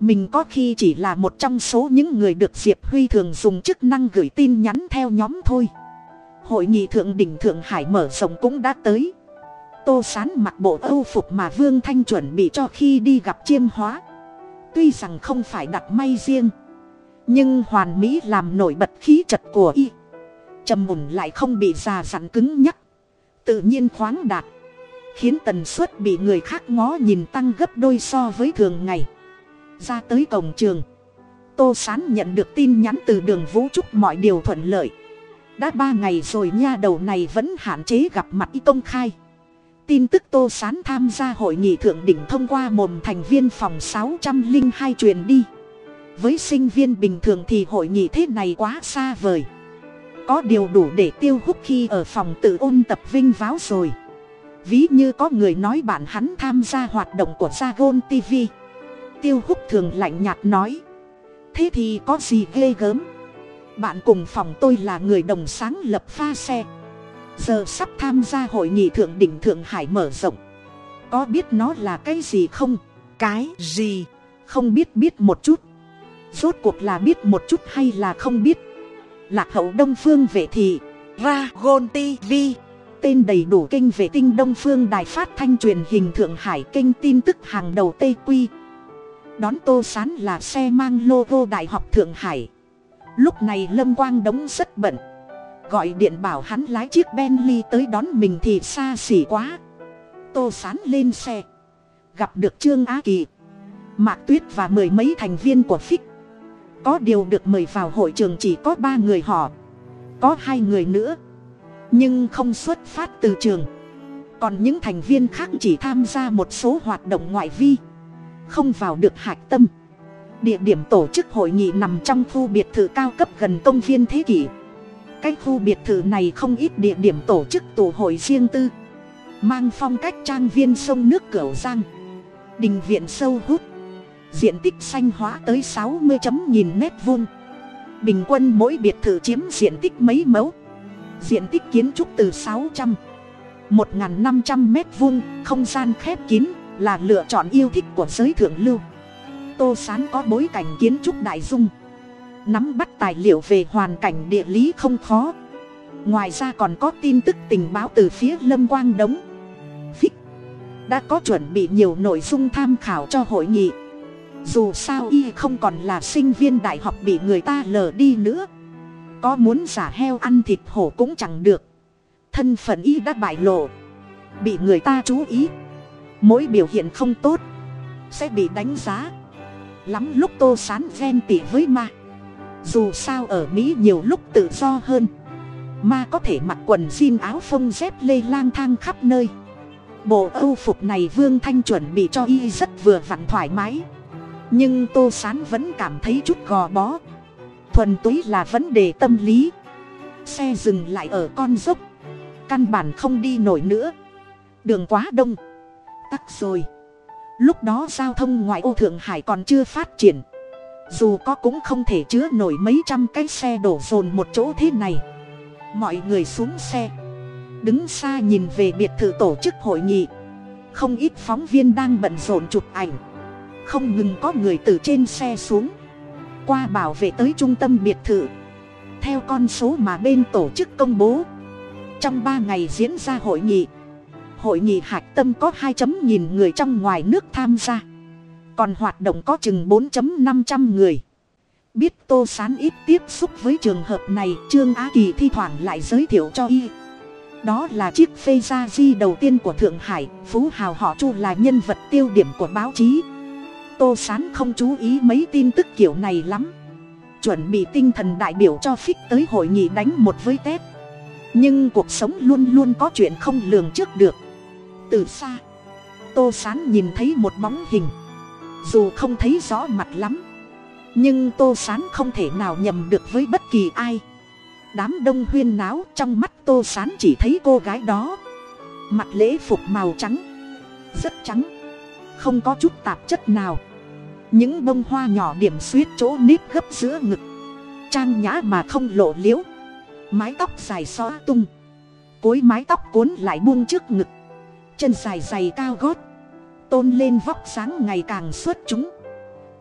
Mình có khi chỉ là một trong số những người được diệp huy thường dùng chức năng gửi tin nhắn theo nhóm thôi. Hội nghị thượng đỉnh thượng hải mở rộng cũng đã tới. Tô sán mặc bộ âu phục mà vương thanh chuẩn bị cho khi đi gặp chiêm hóa. Tuy rằng không phải đặt may riêng, nhưng hoàn mỹ làm nổi bật khí chật của y trầm mùn lại không bị già dặn cứng nhắc. Tự nhiên khoáng đạt. Khiến tần suất bị người khác ngó nhìn tăng gấp đôi so với thường ngày. Ra tới cổng trường. Tô sán nhận được tin nhắn từ đường vũ trúc mọi điều thuận lợi. Đã ba ngày rồi nha đầu này vẫn hạn chế gặp mặt y công khai. Tin tức tô sán tham gia hội nghị thượng đỉnh thông qua mồm thành viên phòng sáu trăm linh hai truyền đi. Với sinh viên bình thường thì hội nghị thế này quá xa vời có điều đủ để tiêu hút khi ở phòng tự ôn tập vinh váo rồi. Ví như có người nói bạn hắn tham gia hoạt động của Sagon tv tiêu hút thường lạnh nhạt nói, thế thì có gì ghê gớm? Bạn cùng phòng tôi là người đồng sáng lập pha xe. Giờ sắp tham gia hội nghị thượng đỉnh thượng hải mở rộng. Có biết nó là cái gì không? Cái gì? Không biết biết một chút. Rốt cuộc là biết một chút hay là không biết? Lạc hậu đông phương vệ thị. Ra gôn tv tên đầy đủ kênh vệ tinh đông phương đài phát thanh truyền hình thượng hải kênh tin tức hàng đầu tây quy. Đón tô sán là xe mang logo đại học thượng hải. Lúc này lâm quang đống rất bận. Gọi điện bảo hắn lái chiếc bentley tới đón mình thì xa xỉ quá. Tô sán lên xe. Gặp được trương á kỳ. Mạc tuyết và mười mấy thành viên của phích có điều được mời vào hội trường chỉ có ba người họ, có hai người nữa. Nhưng không xuất phát từ trường. Còn những thành viên khác chỉ tham gia một số hoạt động ngoại vi, không vào được hạch tâm. Địa điểm tổ chức hội nghị nằm trong khu biệt thự cao cấp gần công viên thế kỷ. Cái khu biệt thự này không ít địa điểm tổ chức tụ hội riêng tư, mang phong cách trang viên sông nước cửu giang, đình viện sâu hút diện tích xanh hóa tới sáu mươi chấm nghìn mét vuông. Bình quân mỗi biệt thự chiếm diện tích mấy mẫu? Diện tích kiến trúc từ sáu trăm, một năm trăm mét vuông, không gian khép kín, là lựa chọn yêu thích của giới thượng lưu. Tô sán có bối cảnh kiến trúc đại dung. Nắm bắt tài liệu về hoàn cảnh địa lý không khó. Ngoài ra còn có tin tức tình báo từ phía lâm quang đống. Phích. Đã có chuẩn bị nhiều nội dung tham khảo cho hội nghị dù sao y không còn là sinh viên đại học bị người ta lờ đi nữa. Có muốn giả heo ăn thịt hổ cũng chẳng được. Thân phận y đã bại lộ. Bị người ta chú ý. Mỗi biểu hiện không tốt. Sẽ bị đánh giá. Lắm lúc tô sán ghen tị với ma. Dù sao ở mỹ nhiều lúc tự do hơn. Ma có thể mặc quần jean áo phông dép lê lang thang khắp nơi. Bộ âu phục này vương thanh chuẩn bị cho y rất vừa vặn thoải mái nhưng tô sán vẫn cảm thấy chút gò bó. Thuần túy là vấn đề tâm lý. Xe dừng lại ở con dốc. Căn bản không đi nổi nữa. Đường quá đông. Tắc rồi. Lúc đó giao thông ngoài ô thượng hải còn chưa phát triển. Dù có cũng không thể chứa nổi mấy trăm cái xe đổ dồn một chỗ thế này. Mọi người xuống xe. Đứng xa nhìn về biệt thự tổ chức hội nghị. Không ít phóng viên đang bận rộn chụp ảnh không ngừng có người từ trên xe xuống. Qua bảo vệ tới trung tâm biệt thự. Theo con số mà bên tổ chức công bố. Trong ba ngày diễn ra hội nghị. Hội nghị hạch tâm có hai chấm nghìn người trong ngoài nước tham gia. Còn hoạt động có chừng bốn năm trăm người. Biết tô sán ít tiếp xúc với trường hợp này, trương á kỳ thi thoảng lại giới thiệu cho y. Đó là chiếc phê gia di đầu tiên của thượng hải, phú hào họ chu là nhân vật tiêu điểm của báo chí tô sán không chú ý mấy tin tức kiểu này lắm. Chuẩn bị tinh thần đại biểu cho phích tới hội nghị đánh một với tết. Nhưng cuộc sống luôn luôn có chuyện không lường trước được. Từ xa, tô sán nhìn thấy một bóng hình. Dù không thấy rõ mặt lắm, nhưng tô sán không thể nào nhầm được với bất kỳ ai. Đám đông huyên náo trong mắt tô sán chỉ thấy cô gái đó. Mặt lễ phục màu trắng, rất trắng không có chút tạp chất nào. Những bông hoa nhỏ điểm suýt chỗ nếp gấp giữa ngực. Trang nhã mà không lộ liễu. mái tóc dài xóa tung. Cối mái tóc cuốn lại buông trước ngực. Chân dài dày cao gót. Tôn lên vóc sáng ngày càng xuất chúng.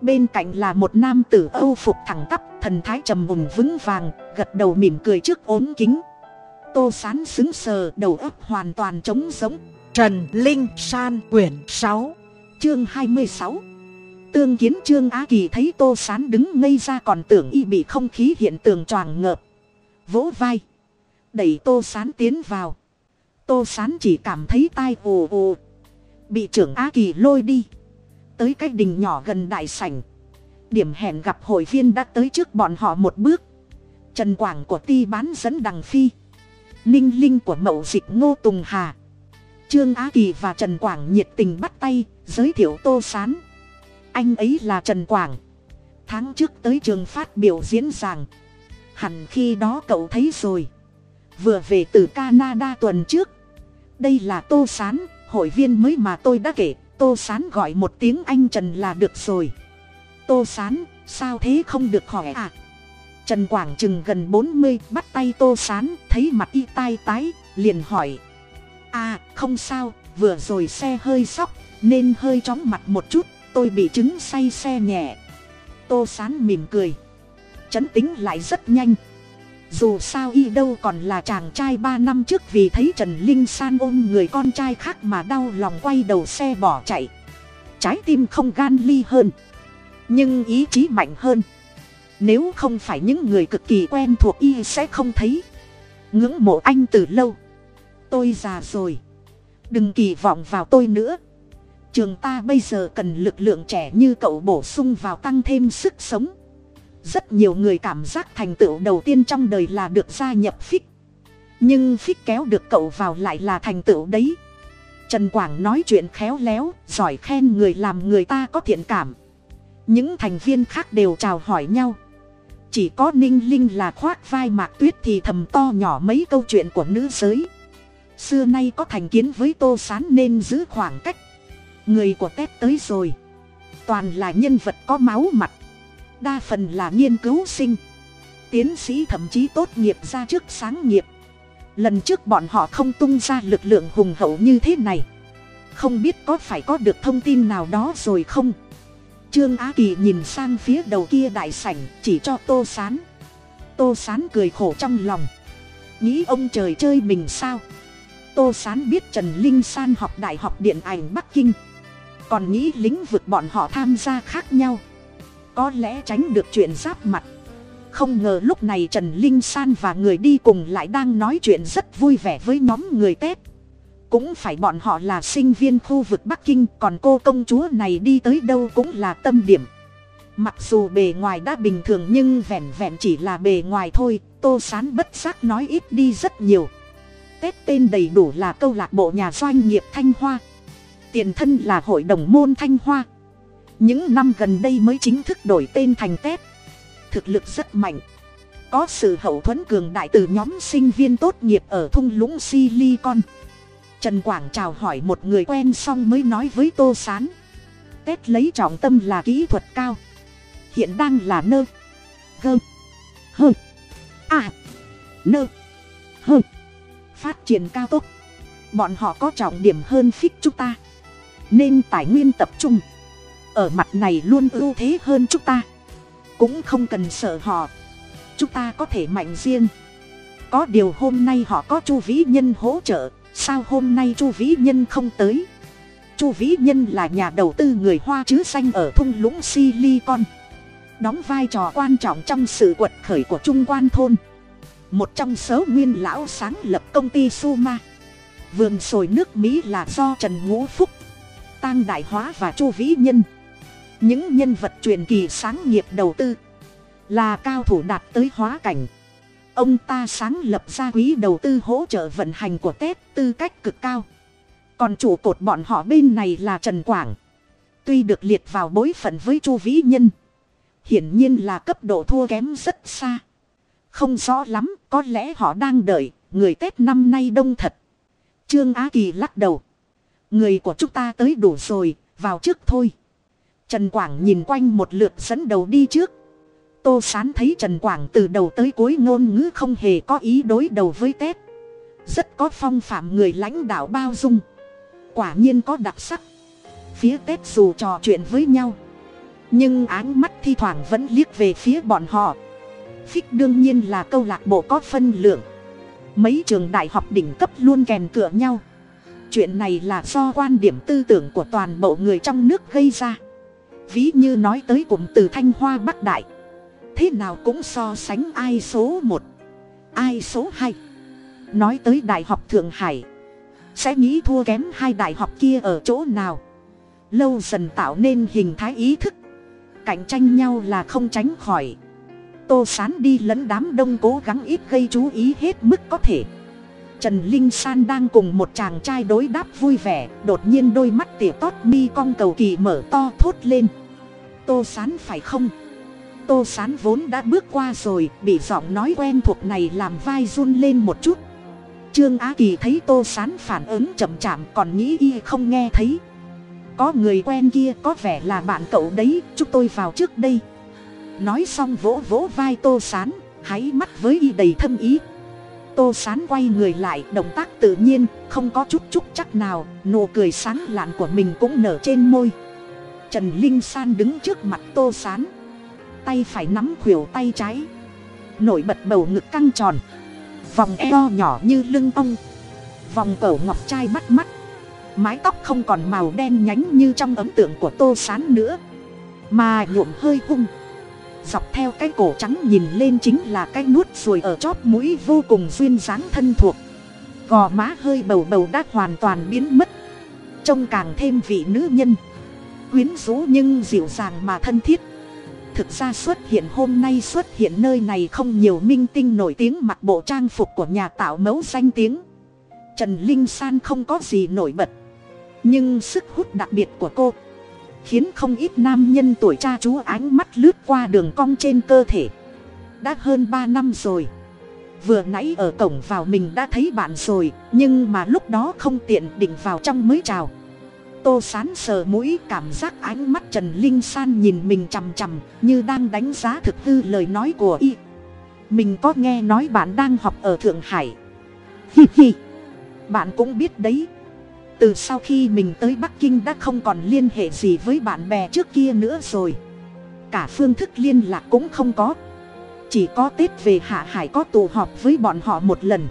Bên cạnh là một nam tử âu phục thẳng tắp, thần thái trầm hùng vững vàng, gật đầu mỉm cười trước ốm kính. Tô sán xứng sờ, đầu óc hoàn toàn trống giống trần linh san quyển sáu chương hai mươi sáu. Tương kiến trương á kỳ thấy tô sán đứng ngây ra còn tưởng y bị không khí hiện tượng choàng ngợp. Vỗ vai. Đẩy tô sán tiến vào. Tô sán chỉ cảm thấy tai ù ù. Bị trưởng á kỳ lôi đi. Tới cái đình nhỏ gần đại sảnh. Điểm hẹn gặp hội viên đã tới trước bọn họ một bước. Trần quảng của ti bán dẫn đằng phi. Ninh linh của mậu dịch ngô tùng hà trương á kỳ và trần quảng nhiệt tình bắt tay, giới thiệu tô sán. Anh ấy là trần quảng. Tháng trước tới trường phát biểu diễn giảng hẳn khi đó cậu thấy rồi. Vừa về từ canada tuần trước. Đây là tô sán, hội viên mới mà tôi đã kể. Tô sán gọi một tiếng anh trần là được rồi. Tô sán, sao thế không được hỏi à? Trần quảng chừng gần bốn mươi, bắt tay tô sán, thấy mặt y tai tái, liền hỏi à không sao, vừa rồi xe hơi sóc, nên hơi chóng mặt một chút, tôi bị chứng say xe nhẹ. Tô sán mỉm cười. Chấn tính lại rất nhanh. Dù sao y đâu còn là chàng trai ba năm trước vì thấy trần linh san ôm người con trai khác mà đau lòng quay đầu xe bỏ chạy. Trái tim không gan ly hơn. Nhưng ý chí mạnh hơn. Nếu không phải những người cực kỳ quen thuộc y sẽ không thấy. Ngưỡng mộ anh từ lâu tôi già rồi. Đừng kỳ vọng vào tôi nữa. Trường ta bây giờ cần lực lượng trẻ như cậu bổ sung vào tăng thêm sức sống. Rất nhiều người cảm giác thành tựu đầu tiên trong đời là được gia nhập phích nhưng phích kéo được cậu vào lại là thành tựu đấy. Trần quảng nói chuyện khéo léo, giỏi khen người làm người ta có thiện cảm. Những thành viên khác đều chào hỏi nhau. Chỉ có ninh linh là khoác vai mạc tuyết thì thầm to nhỏ mấy câu chuyện của nữ giới xưa nay có thành kiến với tô sán nên giữ khoảng cách. Người của tép tới rồi. Toàn là nhân vật có máu mặt. Đa phần là nghiên cứu sinh. Tiến sĩ thậm chí tốt nghiệp ra trước sáng nghiệp. Lần trước bọn họ không tung ra lực lượng hùng hậu như thế này. Không biết có phải có được thông tin nào đó rồi không? Trương á kỳ nhìn sang phía đầu kia đại sảnh, chỉ cho tô sán. Tô sán cười khổ trong lòng. Nghĩ ông trời chơi mình sao? Tô sán biết trần linh san học đại học điện ảnh bắc kinh. Còn nghĩ lĩnh vực bọn họ tham gia khác nhau. Có lẽ tránh được chuyện giáp mặt. Không ngờ lúc này trần linh san và người đi cùng lại đang nói chuyện rất vui vẻ với nhóm người tết. Cũng phải bọn họ là sinh viên khu vực bắc kinh, còn cô công chúa này đi tới đâu cũng là tâm điểm. Mặc dù bề ngoài đã bình thường nhưng vẹn vẹn chỉ là bề ngoài thôi, tô sán bất giác nói ít đi rất nhiều tết tên đầy đủ là câu lạc bộ nhà doanh nghiệp thanh hoa. Tiền thân là hội đồng môn thanh hoa. Những năm gần đây mới chính thức đổi tên thành tết. Thực lực rất mạnh. Có sự hậu thuẫn cường đại từ nhóm sinh viên tốt nghiệp ở thung lũng silicon. Trần quảng chào hỏi một người quen xong mới nói với tô s á n tết lấy trọng tâm là kỹ thuật cao. Hiện đang là nơ. Gơ. Hơ. À. Nơ. Hơ phát triển cao tốc. Bọn họ có trọng điểm hơn phích chúng ta. Nên tài nguyên tập trung. Ở mặt này luôn ưu thế hơn chúng ta. Cũng không cần sợ họ. Chúng ta có thể mạnh riêng. Có điều hôm nay họ có chu vĩ nhân hỗ trợ. Sao hôm nay chu vĩ nhân không tới? Chu vĩ nhân là nhà đầu tư người hoa chứ xanh ở thung lũng silicon. Đóng vai trò quan trọng trong sự quật khởi của trung quan thôn một trong số nguyên lão sáng lập công ty suma. Vườn sồi nước mỹ là do trần ngũ phúc tăng đại hóa và chu vĩ nhân. Những nhân vật truyền kỳ sáng nghiệp đầu tư là cao thủ đạt tới hóa cảnh. Ông ta sáng lập ra quỹ đầu tư hỗ trợ vận hành của tết tư cách cực cao. Còn chủ cột bọn họ bên này là trần quảng. Tuy được liệt vào bối phận với chu vĩ nhân, hiển nhiên là cấp độ thua kém rất xa không rõ lắm, có lẽ họ đang đợi, người tết năm nay đông thật. Trương á kỳ lắc đầu. Người của chúng ta tới đủ rồi, vào trước thôi. Trần quảng nhìn quanh một lượt dẫn đầu đi trước. Tô sán thấy trần quảng từ đầu tới cuối ngôn ngữ không hề có ý đối đầu với tết. Rất có phong phạm người lãnh đạo bao dung. Quả nhiên có đặc sắc. Phía tết dù trò chuyện với nhau. Nhưng áng mắt thi thoảng vẫn liếc về phía bọn họ khích đương nhiên là câu lạc bộ có phân lượng. Mấy trường đại học đỉnh cấp luôn kèn cửa nhau. Chuyện này là do quan điểm tư tưởng của toàn bộ người trong nước gây ra. Ví như nói tới cụm từ thanh hoa bắc đại. Thế nào cũng so sánh ai số một, ai số hai. Nói tới đại học thượng hải, sẽ nghĩ thua kém hai đại học kia ở chỗ nào? Lâu dần tạo nên hình thái ý thức. Cạnh tranh nhau là không tránh khỏi tô sán đi lẫn đám đông cố gắng ít gây chú ý hết mức có thể. Trần linh san đang cùng một chàng trai đối đáp vui vẻ, đột nhiên đôi mắt tỉa tót mi cong cầu kỳ mở to thốt lên. Tô sán phải không? Tô sán vốn đã bước qua rồi, bị giọng nói quen thuộc này làm vai run lên một chút. Trương á kỳ thấy tô sán phản ứng chậm chạp còn nghĩ y không nghe thấy. Có người quen kia có vẻ là bạn cậu đấy, chúc tôi vào trước đây nói xong vỗ vỗ vai tô sán, háy mắt với y đầy thâm ý. Tô sán quay người lại, động tác tự nhiên, không có chút chút chắc nào, nụ cười sáng lạn của mình cũng nở trên môi. Trần linh san đứng trước mặt tô sán. Tay phải nắm khuỷu tay trái. Nổi bật bầu ngực căng tròn. Vòng eo nhỏ như lưng ông vòng cổ ngọc trai bắt mắt. Mái tóc không còn màu đen nhánh như trong ấn tượng của tô sán nữa. Mà nhuộm hơi hung dọc theo cái cổ trắng nhìn lên chính là cái nuốt ruồi ở chóp mũi vô cùng duyên dáng thân thuộc. Gò má hơi bầu bầu đã hoàn toàn biến mất. Trông càng thêm vị nữ nhân. Quyến rũ nhưng dịu dàng mà thân thiết. Thực ra xuất hiện hôm nay xuất hiện nơi này không nhiều minh tinh nổi tiếng mặc bộ trang phục của nhà tạo mẫu danh tiếng. Trần linh san không có gì nổi bật. Nhưng sức hút đặc biệt của cô khiến không ít nam nhân tuổi cha chú ánh mắt lướt qua đường cong trên cơ thể. Đã hơn ba năm rồi. Vừa nãy ở cổng vào mình đã thấy bạn rồi, nhưng mà lúc đó không tiện định vào trong mới chào. Tô sán sờ mũi, cảm giác ánh mắt trần linh san nhìn mình chằm chằm, như đang đánh giá thực hư lời nói của y. Mình có nghe nói bạn đang học ở thượng hải. Hi hi. Bạn cũng biết đấy từ sau khi mình tới bắc kinh đã không còn liên hệ gì với bạn bè trước kia nữa rồi. Cả phương thức liên lạc cũng không có. Chỉ có tết về hạ hải có tụ họp với bọn họ một lần.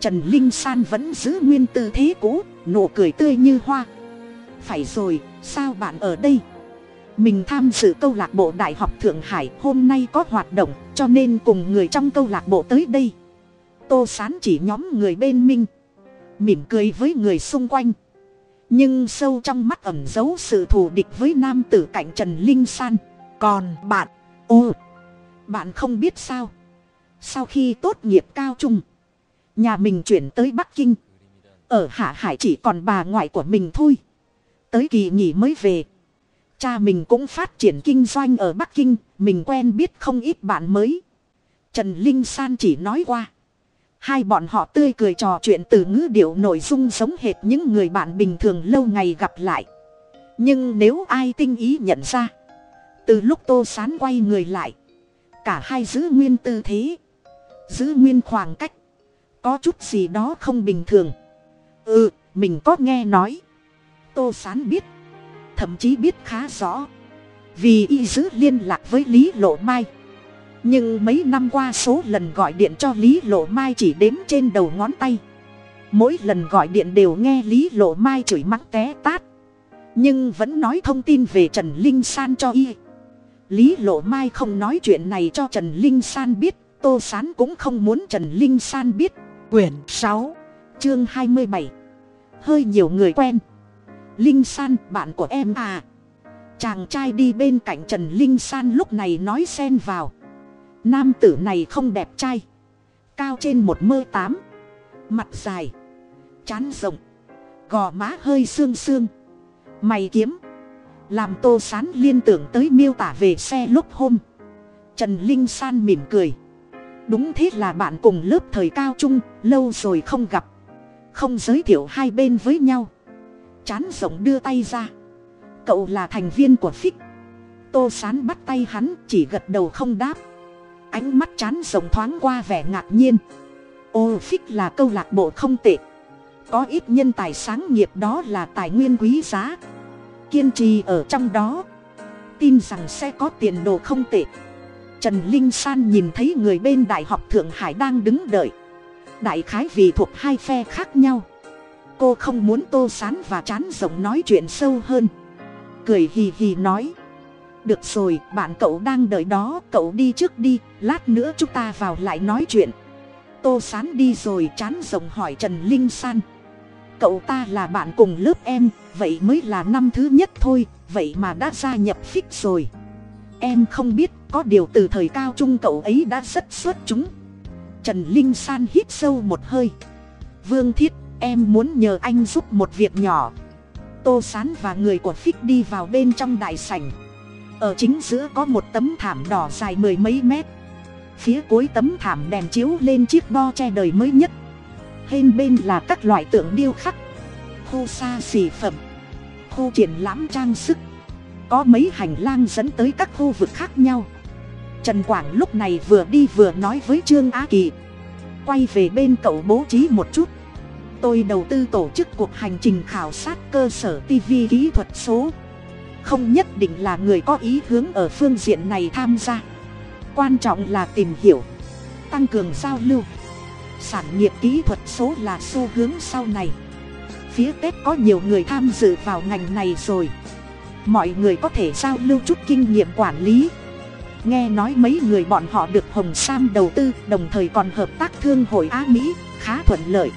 Trần linh san vẫn giữ nguyên tư thế cũ, nụ cười tươi như hoa. Phải rồi, sao bạn ở đây? Mình tham dự câu lạc bộ đại học thượng hải hôm nay có hoạt động, cho nên cùng người trong câu lạc bộ tới đây. Tô sán chỉ nhóm người bên minh mỉm cười với người xung quanh. Nhưng sâu trong mắt ẩm giấu sự thù địch với nam tử cạnh trần linh san. Còn bạn, ô, bạn không biết sao? Sau khi tốt nghiệp cao trung, nhà mình chuyển tới bắc kinh. Ở hạ hải chỉ còn bà ngoại của mình thôi. Tới kỳ nghỉ mới về. Cha mình cũng phát triển kinh doanh ở bắc kinh. Mình quen biết không ít bạn mới. Trần linh san chỉ nói qua hai bọn họ tươi cười trò chuyện từ ngữ điệu nội dung giống hệt những người bạn bình thường lâu ngày gặp lại. Nhưng nếu ai tinh ý nhận ra, từ lúc tô sán quay người lại, cả hai giữ nguyên tư thế, giữ nguyên khoảng cách, có chút gì đó không bình thường. Ừ mình có nghe nói, tô sán biết, thậm chí biết khá rõ, vì y giữ liên lạc với lý lộ mai nhưng mấy năm qua số lần gọi điện cho lý lộ mai chỉ đếm trên đầu ngón tay. Mỗi lần gọi điện đều nghe lý lộ mai chửi mắng té tát. Nhưng vẫn nói thông tin về trần linh san cho y. Lý lộ mai không nói chuyện này cho trần linh san biết, tô s á n cũng không muốn trần linh san biết. Quyển sáu, chương hai mươi bảy. Hơi nhiều người quen. Linh san, bạn của em à. Chàng trai đi bên cạnh trần linh san lúc này nói xen vào nam tử này không đẹp trai. Cao trên một mơ tám. Mặt dài. Chán rộng. Gò má hơi xương xương. Mày kiếm. Làm tô sán liên tưởng tới miêu tả về xe lúc hôm. Trần linh san mỉm cười. Đúng thế là bạn cùng lớp thời cao trung, lâu rồi không gặp. Không giới thiệu hai bên với nhau. Chán rộng đưa tay ra. Cậu là thành viên của phích. Tô sán bắt tay hắn, chỉ gật đầu không đáp ánh mắt chán rộng thoáng qua vẻ ngạc nhiên. Ô phích là câu lạc bộ không tệ. Có ít nhân tài sáng nghiệp đó là tài nguyên quý giá. Kiên trì ở trong đó. Tin rằng sẽ có tiền đồ không tệ. Trần linh san nhìn thấy người bên đại học thượng hải đang đứng đợi. Đại khái vì thuộc hai phe khác nhau. Cô không muốn tô sán và chán rộng nói chuyện sâu hơn. Cười hì hì nói được rồi, bạn cậu đang đợi đó, cậu đi trước đi, lát nữa chúng ta vào lại nói chuyện. Tô sán đi rồi, chán rồng hỏi trần linh san. Cậu ta là bạn cùng lớp em, vậy mới là năm thứ nhất thôi, vậy mà đã gia nhập phích rồi. Em không biết, có điều từ thời cao trung cậu ấy đã rất xuất chúng. Trần linh san hít sâu một hơi. Vương thiết, em muốn nhờ anh giúp một việc nhỏ. Tô sán và người của phích đi vào bên trong đại sảnh ở chính giữa có một tấm thảm đỏ dài mười mấy mét. Phía cuối tấm thảm đèn chiếu lên chiếc bo che đời mới nhất. Bên bên là các loại tượng điêu khắc. Khu xa xỉ phẩm. Khu triển lãm trang sức. Có mấy hành lang dẫn tới các khu vực khác nhau. Trần quảng lúc này vừa đi vừa nói với trương á kỳ. Quay về bên cậu bố trí một chút. Tôi đầu tư tổ chức cuộc hành trình khảo sát cơ sở tv kỹ thuật số không nhất định là người có ý hướng ở phương diện này tham gia. Quan trọng là tìm hiểu, tăng cường giao lưu, sản nghiệp kỹ thuật số là xu hướng sau này. Phía tết có nhiều người tham dự vào ngành này rồi. Mọi người có thể giao lưu chút kinh nghiệm quản lý. Nghe nói mấy người bọn họ được hồng sam đầu tư, đồng thời còn hợp tác thương hội á mỹ, khá thuận lợi.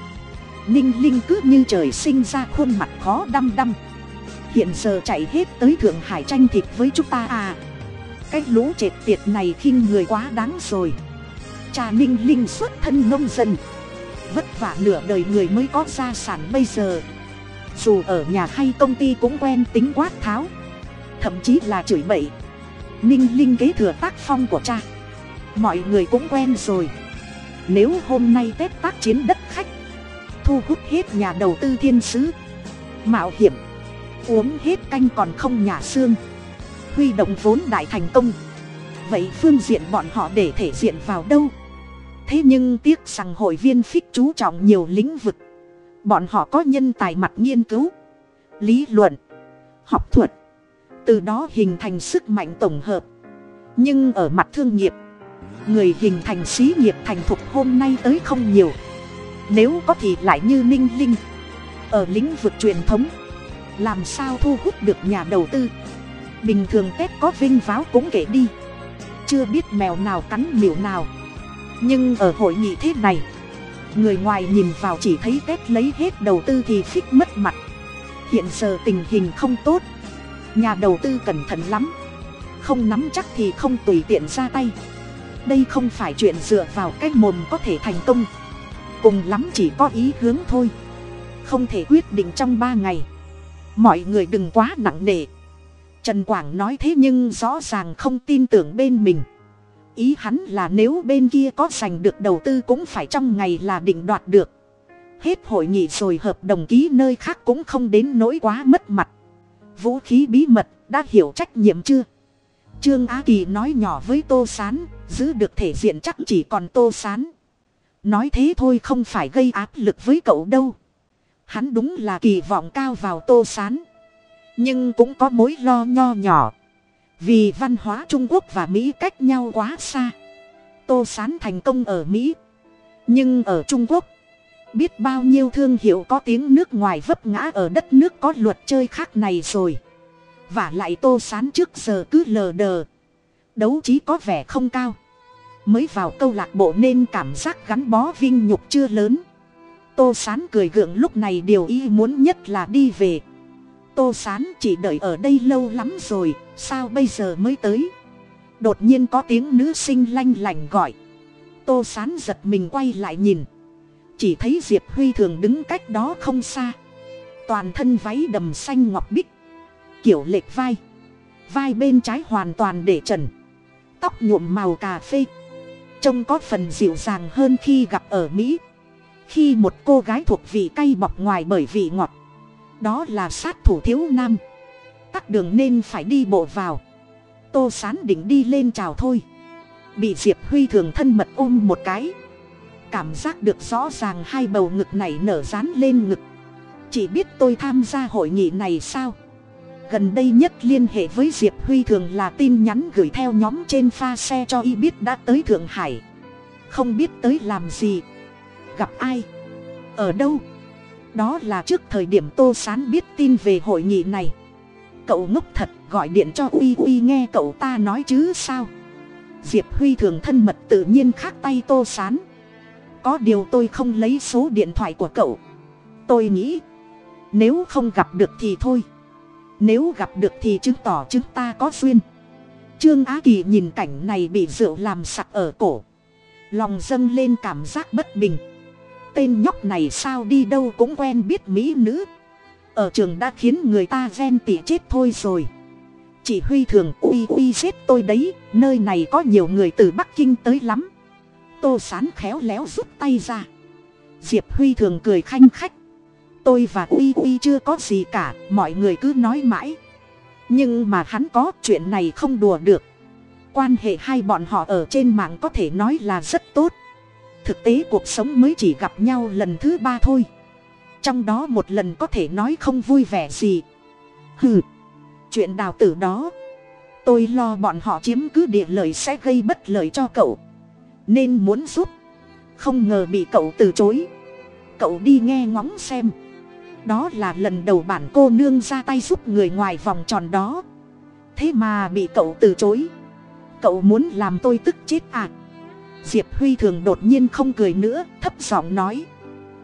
Ninh linh cứ như trời sinh ra khuôn mặt khó đăm đăm hiện giờ chạy hết tới thượng hải tranh thịt với chúng ta à. Cái lũ trệt tiệt này khinh người quá đáng rồi. Cha ninh linh xuất thân nông dân. Vất vả nửa đời người mới có gia sản bây giờ. Dù ở nhà hay công ty cũng quen tính quát tháo. Thậm chí là chửi bậy. Ninh linh kế thừa tác phong của cha. Mọi người cũng quen rồi. Nếu hôm nay tết tác chiến đất khách, thu hút hết nhà đầu tư thiên sứ, mạo hiểm uống hết canh còn không nhả xương. Huy động vốn đại thành công. Vậy phương diện bọn họ để thể diện vào đâu? Thế nhưng tiếc rằng hội viên phích chú trọng nhiều lĩnh vực. Bọn họ có nhân tài mặt nghiên cứu, lý luận, học thuật. Từ đó hình thành sức mạnh tổng hợp. Nhưng ở mặt thương nghiệp, người hình thành xí nghiệp thành thục hôm nay tới không nhiều. Nếu có thì lại như ninh linh. Ở lĩnh vực truyền thống làm sao thu hút được nhà đầu tư? Bình thường tết có vinh váo cũng kể đi. Chưa biết mèo nào cắn miểu nào. Nhưng ở hội nghị thế này, người ngoài nhìn vào chỉ thấy tết lấy hết đầu tư thì phích mất mặt. Hiện giờ tình hình không tốt. Nhà đầu tư cẩn thận lắm. Không nắm chắc thì không tùy tiện ra tay. Đây không phải chuyện dựa vào cái mồm có thể thành công. Cùng lắm chỉ có ý hướng thôi. Không thể quyết định trong ba ngày mọi người đừng quá nặng nề. Trần quảng nói thế nhưng rõ ràng không tin tưởng bên mình. Ý hắn là nếu bên kia có giành được đầu tư cũng phải trong ngày là định đoạt được. Hết hội nghị rồi hợp đồng ký nơi khác cũng không đến nỗi quá mất mặt. Vũ khí bí mật đã hiểu trách nhiệm chưa? Trương á kỳ nói nhỏ với tô s á n giữ được thể diện chắc chỉ còn tô s á n nói thế thôi không phải gây áp lực với cậu đâu hắn đúng là kỳ vọng cao vào tô s á n nhưng cũng có mối lo nho nhỏ. Vì văn hóa trung quốc và mỹ cách nhau quá xa. Tô s á n thành công ở mỹ. Nhưng ở trung quốc, biết bao nhiêu thương hiệu có tiếng nước ngoài vấp ngã ở đất nước có luật chơi khác này rồi. Và lại tô sán trước giờ cứ lờ đờ. Đấu trí có vẻ không cao. Mới vào câu lạc bộ nên cảm giác gắn bó vinh nhục chưa lớn tô sán cười gượng lúc này điều y muốn nhất là đi về. Tô sán chỉ đợi ở đây lâu lắm rồi, sao bây giờ mới tới? Đột nhiên có tiếng nữ sinh lanh lành gọi. Tô sán giật mình quay lại nhìn. Chỉ thấy diệp huy thường đứng cách đó không xa. Toàn thân váy đầm xanh ngọc bích. Kiểu lệch vai. Vai bên trái hoàn toàn để trần. Tóc nhuộm màu cà phê. Trông có phần dịu dàng hơn khi gặp ở mỹ khi một cô gái thuộc vị cay bọc ngoài bởi vị ngọt. Đó là sát thủ thiếu nam. Tắc đường nên phải đi bộ vào. Tô sán định đi lên chào thôi. Bị diệp huy thường thân mật ôm một cái. Cảm giác được rõ ràng hai bầu ngực này nở rán lên ngực. Chỉ biết tôi tham gia hội nghị này sao? Gần đây nhất liên hệ với diệp huy thường là tin nhắn gửi theo nhóm trên pha xe cho y biết đã tới thượng hải. Không biết tới làm gì gặp ai? Ở đâu? Đó là trước thời điểm tô sán biết tin về hội nghị này. Cậu ngốc thật, gọi điện cho uy uy nghe cậu ta nói chứ sao? Diệp huy thường thân mật tự nhiên khác tay tô sán. Có điều tôi không lấy số điện thoại của cậu. Tôi nghĩ, nếu không gặp được thì thôi. Nếu gặp được thì chứng tỏ chúng ta có duyên. Trương á kỳ nhìn cảnh này bị rượu làm sặc ở cổ. Lòng dâng lên cảm giác bất bình tên nhóc này sao đi đâu cũng quen biết mỹ nữ. Ở trường đã khiến người ta ghen tị chết thôi rồi. Chỉ huy thường uy uy giết tôi đấy, nơi này có nhiều người từ bắc kinh tới lắm. Tô sán khéo léo rút tay ra. Diệp huy thường cười khanh khách. Tôi và uy uy chưa có gì cả, mọi người cứ nói mãi. Nhưng mà hắn có chuyện này không đùa được. Quan hệ hai bọn họ ở trên mạng có thể nói là rất tốt thực tế cuộc sống mới chỉ gặp nhau lần thứ ba thôi. Trong đó một lần có thể nói không vui vẻ gì. Hừ, chuyện đào tử đó. Tôi lo bọn họ chiếm cứ địa lợi sẽ gây bất lợi cho cậu. Nên muốn giúp. Không ngờ bị cậu từ chối. Cậu đi nghe ngóng xem. Đó là lần đầu bản cô nương ra tay giúp người ngoài vòng tròn đó. Thế mà bị cậu từ chối. Cậu muốn làm tôi tức chết à? Diệp huy thường đột nhiên không cười nữa, thấp giọng nói.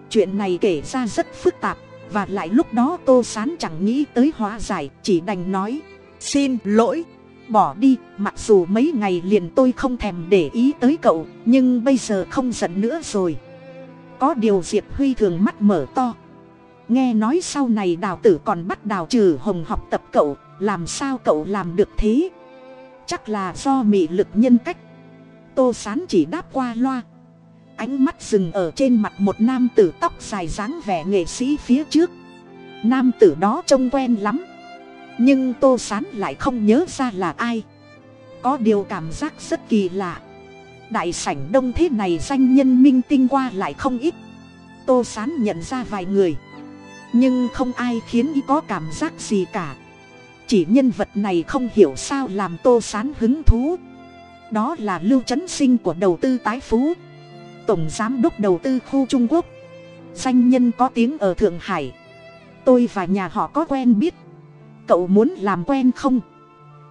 Chuyện này kể ra rất phức tạp, và lại lúc đó tô sán chẳng nghĩ tới hóa giải, chỉ đành nói. Xin lỗi, bỏ đi, mặc dù mấy ngày liền tôi không thèm để ý tới cậu, nhưng bây giờ không giận nữa rồi. Có điều diệp huy thường mắt mở to. Nghe nói sau này đào tử còn bắt đào trừ hồng học tập cậu, làm sao cậu làm được thế? Chắc là do mị lực nhân cách tô sán chỉ đáp qua loa. Ánh mắt dừng ở trên mặt một nam tử tóc dài dáng vẻ nghệ sĩ phía trước. Nam tử đó trông quen lắm. Nhưng tô sán lại không nhớ ra là ai. Có điều cảm giác rất kỳ lạ. Đại sảnh đông thế này danh nhân minh tinh qua lại không ít. Tô sán nhận ra vài người. Nhưng không ai khiến y có cảm giác gì cả. Chỉ nhân vật này không hiểu sao làm tô sán hứng thú đó là lưu trấn sinh của đầu tư tái phú. Tổng giám đốc đầu tư khu trung quốc. Danh nhân có tiếng ở thượng hải. Tôi và nhà họ có quen biết. Cậu muốn làm quen không?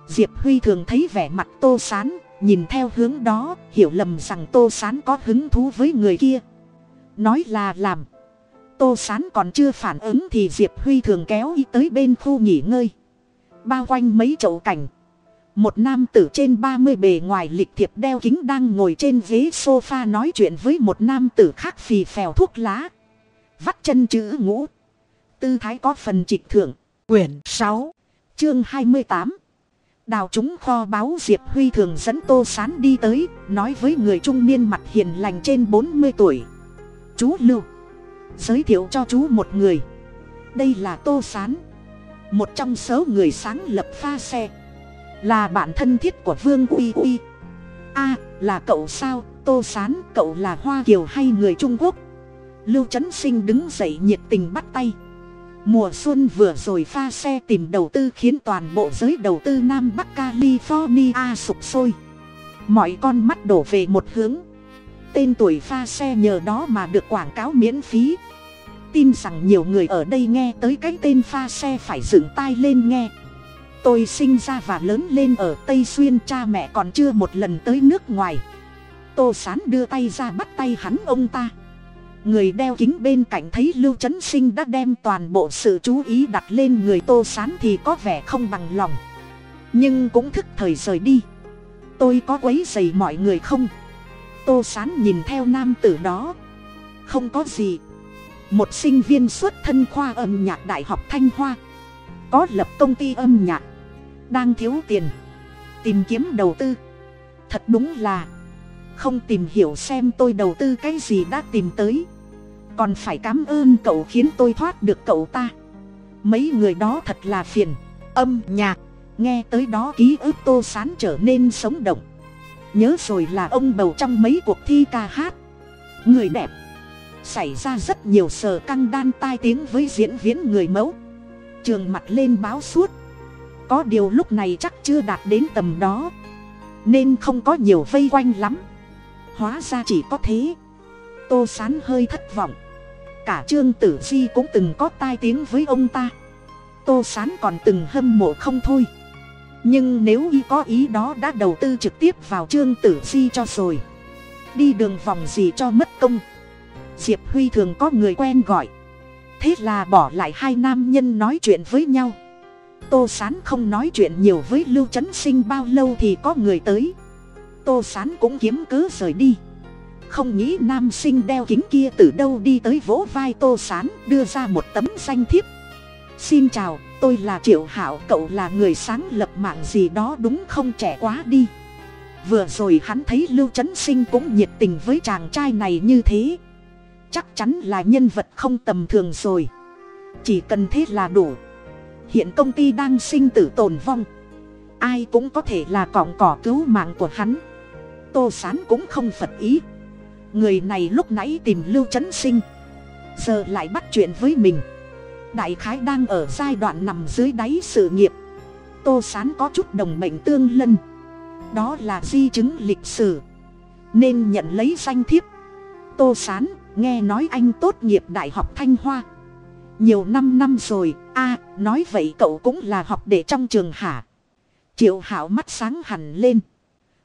Diệp huy thường thấy vẻ mặt tô sán, nhìn theo hướng đó, hiểu lầm rằng tô sán có hứng thú với người kia. Nói là làm. Tô sán còn chưa phản ứng thì diệp huy thường kéo y tới bên khu nghỉ ngơi. Bao quanh mấy chậu cảnh một nam tử trên ba mươi bề ngoài lịch thiệp đeo kính đang ngồi trên ghế sofa nói chuyện với một nam tử khác phì phèo thuốc lá. Vắt chân chữ ngũ. Tư thái có phần trịch thượng. Quyển sáu, chương hai mươi tám. Đào chúng kho báo diệp huy thường dẫn tô sán đi tới, nói với người trung niên mặt hiền lành trên bốn mươi tuổi. Chú lưu, giới thiệu cho chú một người. Đây là tô sán, một trong số người sáng lập pha xe là bạn thân thiết của vương uy uy. A, là cậu sao? Tô sán, cậu là hoa kiều hay người trung quốc? Lưu trấn sinh đứng dậy nhiệt tình bắt tay. Mùa xuân vừa rồi pha xe tìm đầu tư khiến toàn bộ giới đầu tư nam bắc california sụp sôi. Mọi con mắt đổ về một hướng. Tên tuổi pha xe nhờ đó mà được quảng cáo miễn phí. Tin rằng nhiều người ở đây nghe tới cái tên pha xe phải dựng tai lên nghe tôi sinh ra và lớn lên ở tây xuyên, cha mẹ còn chưa một lần tới nước ngoài. Tô sán đưa tay ra bắt tay hắn, ông ta. Người đeo kính bên cạnh thấy lưu trấn sinh đã đem toàn bộ sự chú ý đặt lên người tô sán thì có vẻ không bằng lòng. Nhưng cũng thức thời rời đi. Tôi có quấy dày mọi người không? Tô sán nhìn theo nam tử đó. Không có gì. Một sinh viên xuất thân khoa âm nhạc đại học thanh hoa. Có lập công ty âm nhạc đang thiếu tiền, tìm kiếm đầu tư. Thật đúng là, không tìm hiểu xem tôi đầu tư cái gì đã tìm tới. Còn phải cảm ơn cậu khiến tôi thoát được cậu ta. Mấy người đó thật là phiền, âm nhạc, nghe tới đó ký ức tô sán trở nên sống động. Nhớ rồi là ông bầu trong mấy cuộc thi ca hát. Người đẹp, xảy ra rất nhiều sờ căng đan tai tiếng với diễn viên người mẫu. Trường mặt lên báo suốt có điều lúc này chắc chưa đạt đến tầm đó. Nên không có nhiều vây quanh lắm. Hóa ra chỉ có thế. Tô sán hơi thất vọng. Cả trương tử di cũng từng có tai tiếng với ông ta. Tô sán còn từng hâm mộ không thôi. Nhưng nếu y có ý đó đã đầu tư trực tiếp vào trương tử di cho rồi. Đi đường vòng gì cho mất công. Diệp huy thường có người quen gọi. Thế là bỏ lại hai nam nhân nói chuyện với nhau tô s á n không nói chuyện nhiều với lưu trấn sinh bao lâu thì có người tới. Tô s á n cũng kiếm cớ rời đi. Không nghĩ nam sinh đeo kính kia từ đâu đi tới vỗ vai tô s á n đưa ra một tấm danh thiếp. Xin chào, tôi là triệu hảo cậu là người sáng lập mạng gì đó đúng không trẻ quá đi. Vừa rồi hắn thấy lưu trấn sinh cũng nhiệt tình với chàng trai này như thế. Chắc chắn là nhân vật không tầm thường rồi. Chỉ cần thế là đủ hiện công ty đang sinh tử tồn vong. Ai cũng có thể là cọng cỏ cứu mạng của hắn. Tô sán cũng không phật ý. Người này lúc nãy tìm lưu trấn sinh, giờ lại bắt chuyện với mình. Đại khái đang ở giai đoạn nằm dưới đáy sự nghiệp. Tô sán có chút đồng mệnh tương lân. Đó là di chứng lịch sử. Nên nhận lấy danh thiếp. Tô sán, nghe nói anh tốt nghiệp đại học thanh hoa. Nhiều năm năm rồi a, nói vậy cậu cũng là học để trong trường hả? Triệu hảo mắt sáng hẳn lên.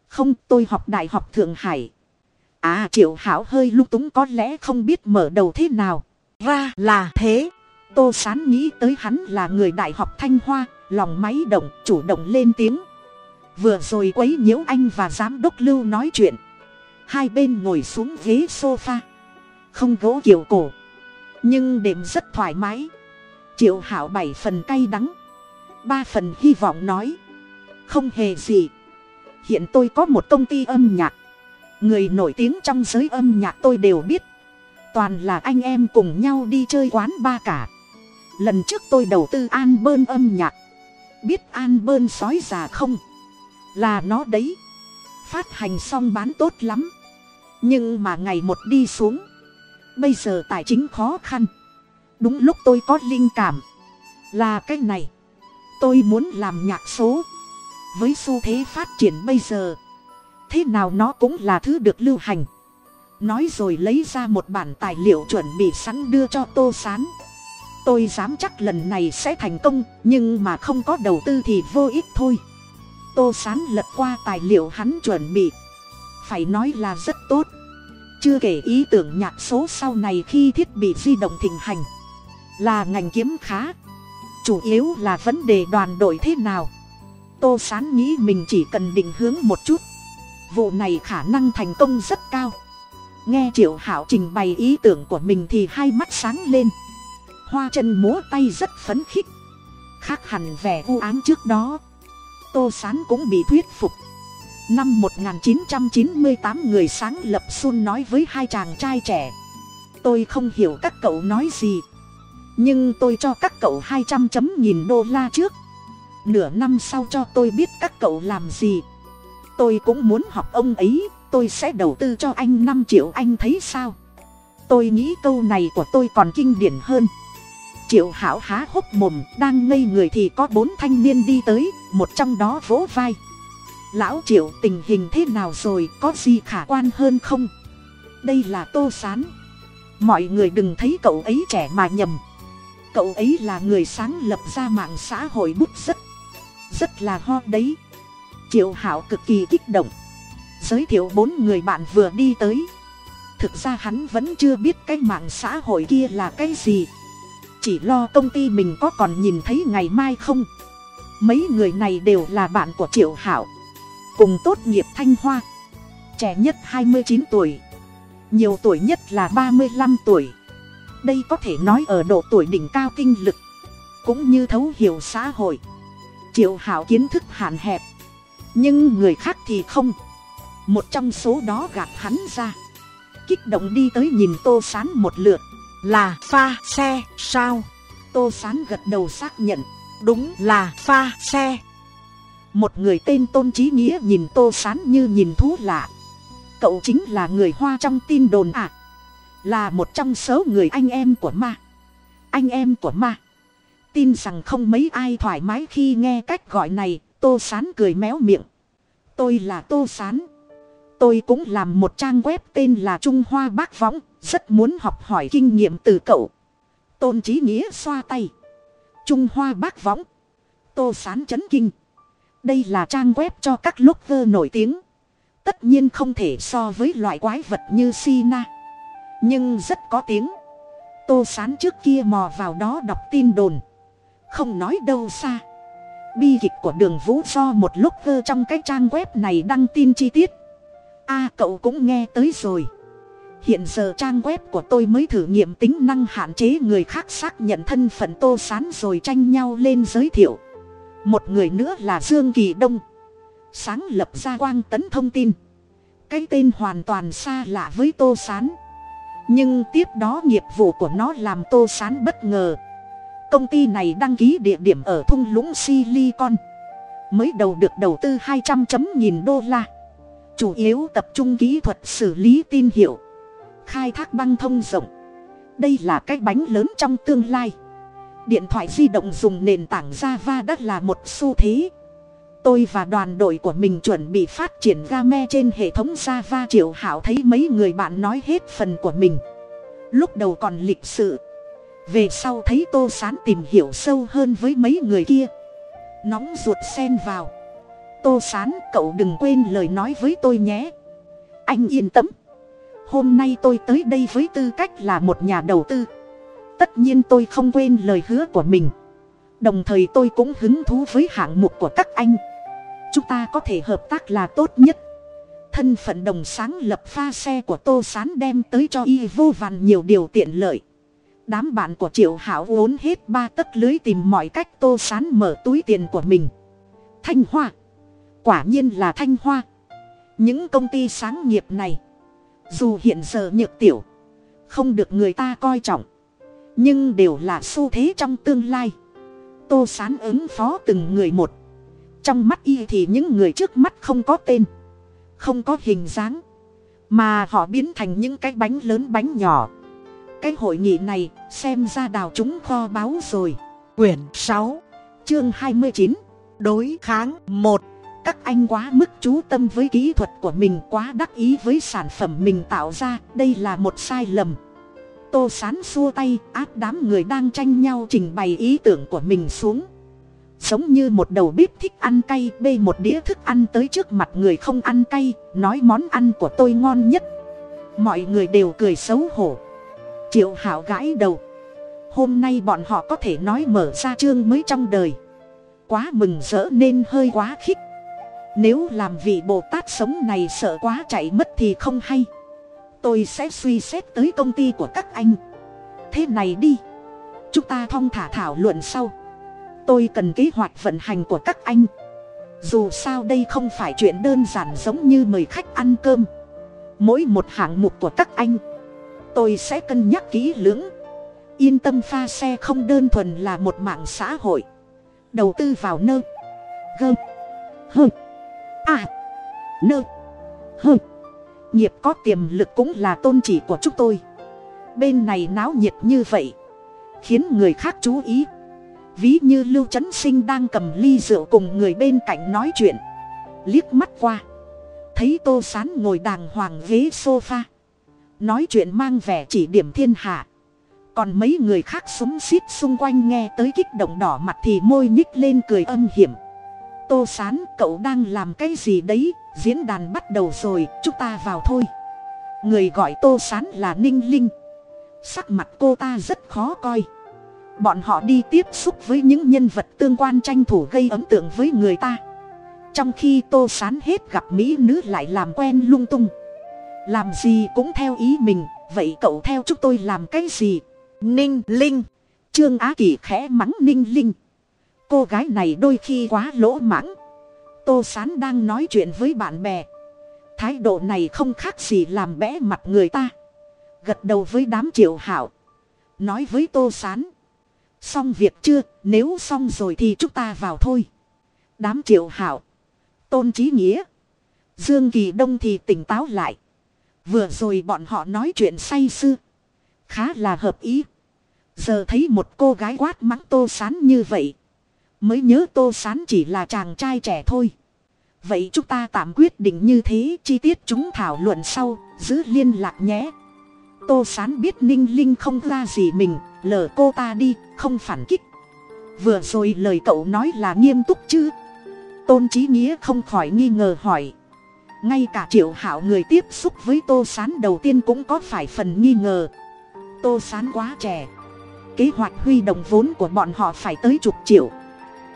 Không, tôi học đại học thượng hải. À triệu hảo hơi lung túng có lẽ không biết mở đầu thế nào. Ra là thế. Tô sán nghĩ tới hắn là người đại học thanh hoa, lòng máy động, chủ động lên tiếng. Vừa rồi quấy nhiễu anh và giám đốc lưu nói chuyện. Hai bên ngồi xuống ghế sofa. Không gỗ kiểu cổ. Nhưng đêm rất thoải mái triệu hảo bảy phần cay đắng, ba phần hy vọng nói, không hề gì. Hiện tôi có một công ty âm nhạc. Người nổi tiếng trong giới âm nhạc tôi đều biết. Toàn là anh em cùng nhau đi chơi quán ba cả. Lần trước tôi đầu tư an bơn âm nhạc. Biết an bơn sói già không? Là nó đấy. Phát hành xong bán tốt lắm. Nhưng mà ngày một đi xuống. Bây giờ tài chính khó khăn đúng lúc tôi có linh cảm. Là cái này. Tôi muốn làm nhạc số. Với xu thế phát triển bây giờ, thế nào nó cũng là thứ được lưu hành. Nói rồi lấy ra một bản tài liệu chuẩn bị sẵn đưa cho tô s á n tôi dám chắc lần này sẽ thành công, nhưng mà không có đầu tư thì vô ích thôi. Tô s á n lật qua tài liệu hắn chuẩn bị. Phải nói là rất tốt. Chưa kể ý tưởng nhạc số sau này khi thiết bị di động thịnh hành là ngành kiếm khá. Chủ yếu là vấn đề đoàn đội thế nào. Tô s á n nghĩ mình chỉ cần định hướng một chút. Vụ này khả năng thành công rất cao. Nghe triệu hảo trình bày ý tưởng của mình thì hai mắt sáng lên. Hoa chân múa tay rất phấn khích. Khác hẳn vẻ u ám trước đó. Tô s á n cũng bị thuyết phục. Năm 1998 người sáng lập xuân nói với hai chàng trai trẻ. Tôi không hiểu các cậu nói gì nhưng tôi cho các cậu hai trăm chấm nghìn đô la trước. Nửa năm sau cho tôi biết các cậu làm gì. Tôi cũng muốn học ông ấy, tôi sẽ đầu tư cho anh năm triệu, anh thấy sao? Tôi nghĩ câu này của tôi còn kinh điển hơn. Triệu hảo há hốc mồm, đang ngây người thì có bốn thanh niên đi tới, một trong đó vỗ vai. Lão triệu, tình hình thế nào rồi, có gì khả quan hơn không? Đây là tô s á n mọi người đừng thấy cậu ấy trẻ mà nhầm cậu ấy là người sáng lập ra mạng xã hội bút rất rất là ho đấy. Triệu hảo cực kỳ kích động. Giới thiệu bốn người bạn vừa đi tới. Thực ra hắn vẫn chưa biết cái mạng xã hội kia là cái gì. Chỉ lo công ty mình có còn nhìn thấy ngày mai không? Mấy người này đều là bạn của triệu hảo cùng tốt nghiệp thanh hoa. Trẻ nhất hai mươi chín tuổi. Nhiều tuổi nhất là ba mươi năm tuổi đây có thể nói ở độ tuổi đỉnh cao kinh lực. Cũng như thấu hiểu xã hội. Triệu hảo kiến thức hạn hẹp. Nhưng người khác thì không. Một trong số đó gạt hắn ra. Kích động đi tới nhìn tô sán một lượt. Là pha xe, sao? Tô sán gật đầu xác nhận. Đúng là pha xe. Một người tên tôn trí nghĩa nhìn tô sán như nhìn thú lạ. Cậu chính là người hoa trong tin đồn ạ là một trong số người anh em của ma. Anh em của ma. Tin rằng không mấy ai thoải mái khi nghe cách gọi này, tô sán cười méo miệng. Tôi là tô sán. Tôi cũng làm một trang web tên là trung hoa bác võng, rất muốn học hỏi kinh nghiệm từ cậu. Tôn trí nghĩa xoa tay. Trung hoa bác võng. Tô sán chấn kinh. Đây là trang web cho các blogger nổi tiếng. Tất nhiên không thể so với loại quái vật như sina nhưng rất có tiếng. Tô sán trước kia mò vào đó đọc tin đồn. Không nói đâu xa. Bi kịch của đường vũ do một lúc vơ trong cái trang web này đăng tin chi tiết. A, cậu cũng nghe tới rồi. Hiện giờ trang web của tôi mới thử nghiệm tính năng hạn chế người khác xác nhận thân phận tô sán rồi tranh nhau lên giới thiệu. Một người nữa là dương kỳ đông. Sáng lập ra quang tấn thông tin. Cái tên hoàn toàn xa lạ với tô sán nhưng tiếp đó nghiệp vụ của nó làm tô sán bất ngờ. Công ty này đăng ký địa điểm ở thung lũng silicon. Mới đầu được đầu tư hai trăm chấm nghìn đô la. Chủ yếu tập trung kỹ thuật xử lý tin hiệu. Khai thác băng thông rộng. Đây là cái bánh lớn trong tương lai. Điện thoại di động dùng nền tảng java đã là một xu thế tôi và đoàn đội của mình chuẩn bị phát triển game trên hệ thống java, triệu hảo thấy mấy người bạn nói hết phần của mình. Lúc đầu còn lịch sự. Về sau thấy tô sán tìm hiểu sâu hơn với mấy người kia. Nóng ruột xen vào. Tô sán, cậu đừng quên lời nói với tôi nhé. Anh yên tâm. Hôm nay tôi tới đây với tư cách là một nhà đầu tư. Tất nhiên tôi không quên lời hứa của mình. Đồng thời tôi cũng hứng thú với hạng mục của các anh chúng ta có thể hợp tác là tốt nhất. Thân phận đồng sáng lập pha xe của tô s á n đem tới cho y vô vàn nhiều điều tiện lợi. Đám bạn của triệu hảo vốn hết ba tấc lưới tìm mọi cách tô s á n mở túi tiền của mình. Thanh hoa. Quả nhiên là thanh hoa. Những công ty sáng nghiệp này, dù hiện giờ nhược tiểu, không được người ta coi trọng, nhưng đều là xu thế trong tương lai. Tô sán ứng phó từng người một trong mắt y thì những người trước mắt không có tên, không có hình dáng, mà họ biến thành những cái bánh lớn bánh nhỏ. Cái hội nghị này xem ra đào chúng kho báu rồi. Quyển sáu, chương hai mươi chín, đối kháng một. Các anh quá mức chú tâm với kỹ thuật của mình, quá đắc ý với sản phẩm mình tạo ra, đây là một sai lầm. Tô sán xua tay, áp đám người đang tranh nhau trình bày ý tưởng của mình xuống giống như một đầu bếp thích ăn cay, bê một đĩa thức ăn tới trước mặt người không ăn cay, nói món ăn của tôi ngon nhất. Mọi người đều cười xấu hổ. Triệu hảo gãi đầu. Hôm nay bọn họ có thể nói mở ra chương mới trong đời. Quá mừng rỡ nên hơi quá khích. Nếu làm vị bồ tát sống này sợ quá chạy mất thì không hay. Tôi sẽ suy xét tới công ty của các anh. Thế này đi. Chúng ta thong thả thảo luận sau tôi cần kế hoạch vận hành của các anh. Dù sao đây không phải chuyện đơn giản giống như mời khách ăn cơm. Mỗi một hạng mục của các anh, tôi sẽ cân nhắc kỹ lưỡng. Yên tâm pha xe không đơn thuần là một mạng xã hội. Đầu tư vào nơ, gơ, hơ à nơ, hơ. Nghiệp có tiềm lực cũng là tôn chỉ của chúng tôi. Bên này náo nhiệt như vậy, khiến người khác chú ý ví như lưu trấn sinh đang cầm ly rượu cùng người bên cạnh nói chuyện. Liếc mắt qua. Thấy tô sán ngồi đàng hoàng ghế sofa. Nói chuyện mang vẻ chỉ điểm thiên hạ. Còn mấy người khác súng xít xung quanh nghe tới kích động đỏ mặt thì môi nhích lên cười âm hiểm. Tô sán, cậu đang làm cái gì đấy? Diễn đàn bắt đầu rồi, chúng ta vào thôi. Người gọi tô sán là ninh linh. Sắc mặt cô ta rất khó coi bọn họ đi tiếp xúc với những nhân vật tương quan tranh thủ gây ấn tượng với người ta. Trong khi tô sán hết gặp mỹ nữ lại làm quen lung tung. Làm gì cũng theo ý mình, vậy cậu theo chúng tôi làm cái gì? Ninh linh, trương á kỳ khẽ mắng ninh linh. Cô gái này đôi khi quá lỗ mãng. Tô sán đang nói chuyện với bạn bè. Thái độ này không khác gì làm bẽ mặt người ta. Gật đầu với đám triệu hảo nói với tô sán xong việc chưa? Nếu xong rồi thì chúng ta vào thôi. Đám triệu hảo tôn trí nghĩa. Dương kỳ đông thì tỉnh táo lại. Vừa rồi bọn họ nói chuyện say sưa. Khá là hợp ý. Giờ thấy một cô gái quát mắng tô sán như vậy. Mới nhớ tô sán chỉ là chàng trai trẻ thôi. Vậy chúng ta tạm quyết định như thế, chi tiết chúng thảo luận sau, giữ liên lạc nhé tô sán biết ninh linh không ra gì mình, lờ cô ta đi, không phản kích. Vừa rồi lời cậu nói là nghiêm túc chứ? Tôn trí nghĩa không khỏi nghi ngờ hỏi. Ngay cả triệu hảo người tiếp xúc với tô sán đầu tiên cũng có phải phần nghi ngờ. Tô sán quá trẻ. Kế hoạch huy động vốn của bọn họ phải tới chục triệu.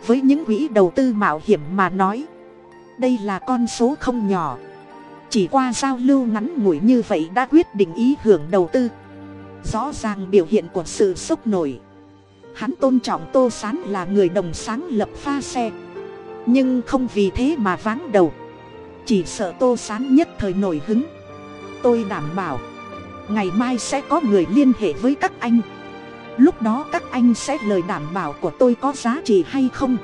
Với những quỹ đầu tư mạo hiểm mà nói, đây là con số không nhỏ chỉ qua giao lưu ngắn ngủi như vậy đã quyết định ý hưởng đầu tư. Rõ ràng biểu hiện của sự sốc nổi. Hắn tôn trọng tô sán là người đồng sáng lập pha xe. Nhưng không vì thế mà váng đầu. Chỉ sợ tô sán nhất thời nổi hứng. Tôi đảm bảo, ngày mai sẽ có người liên hệ với các anh. Lúc đó các anh sẽ lời đảm bảo của tôi có giá trị hay không?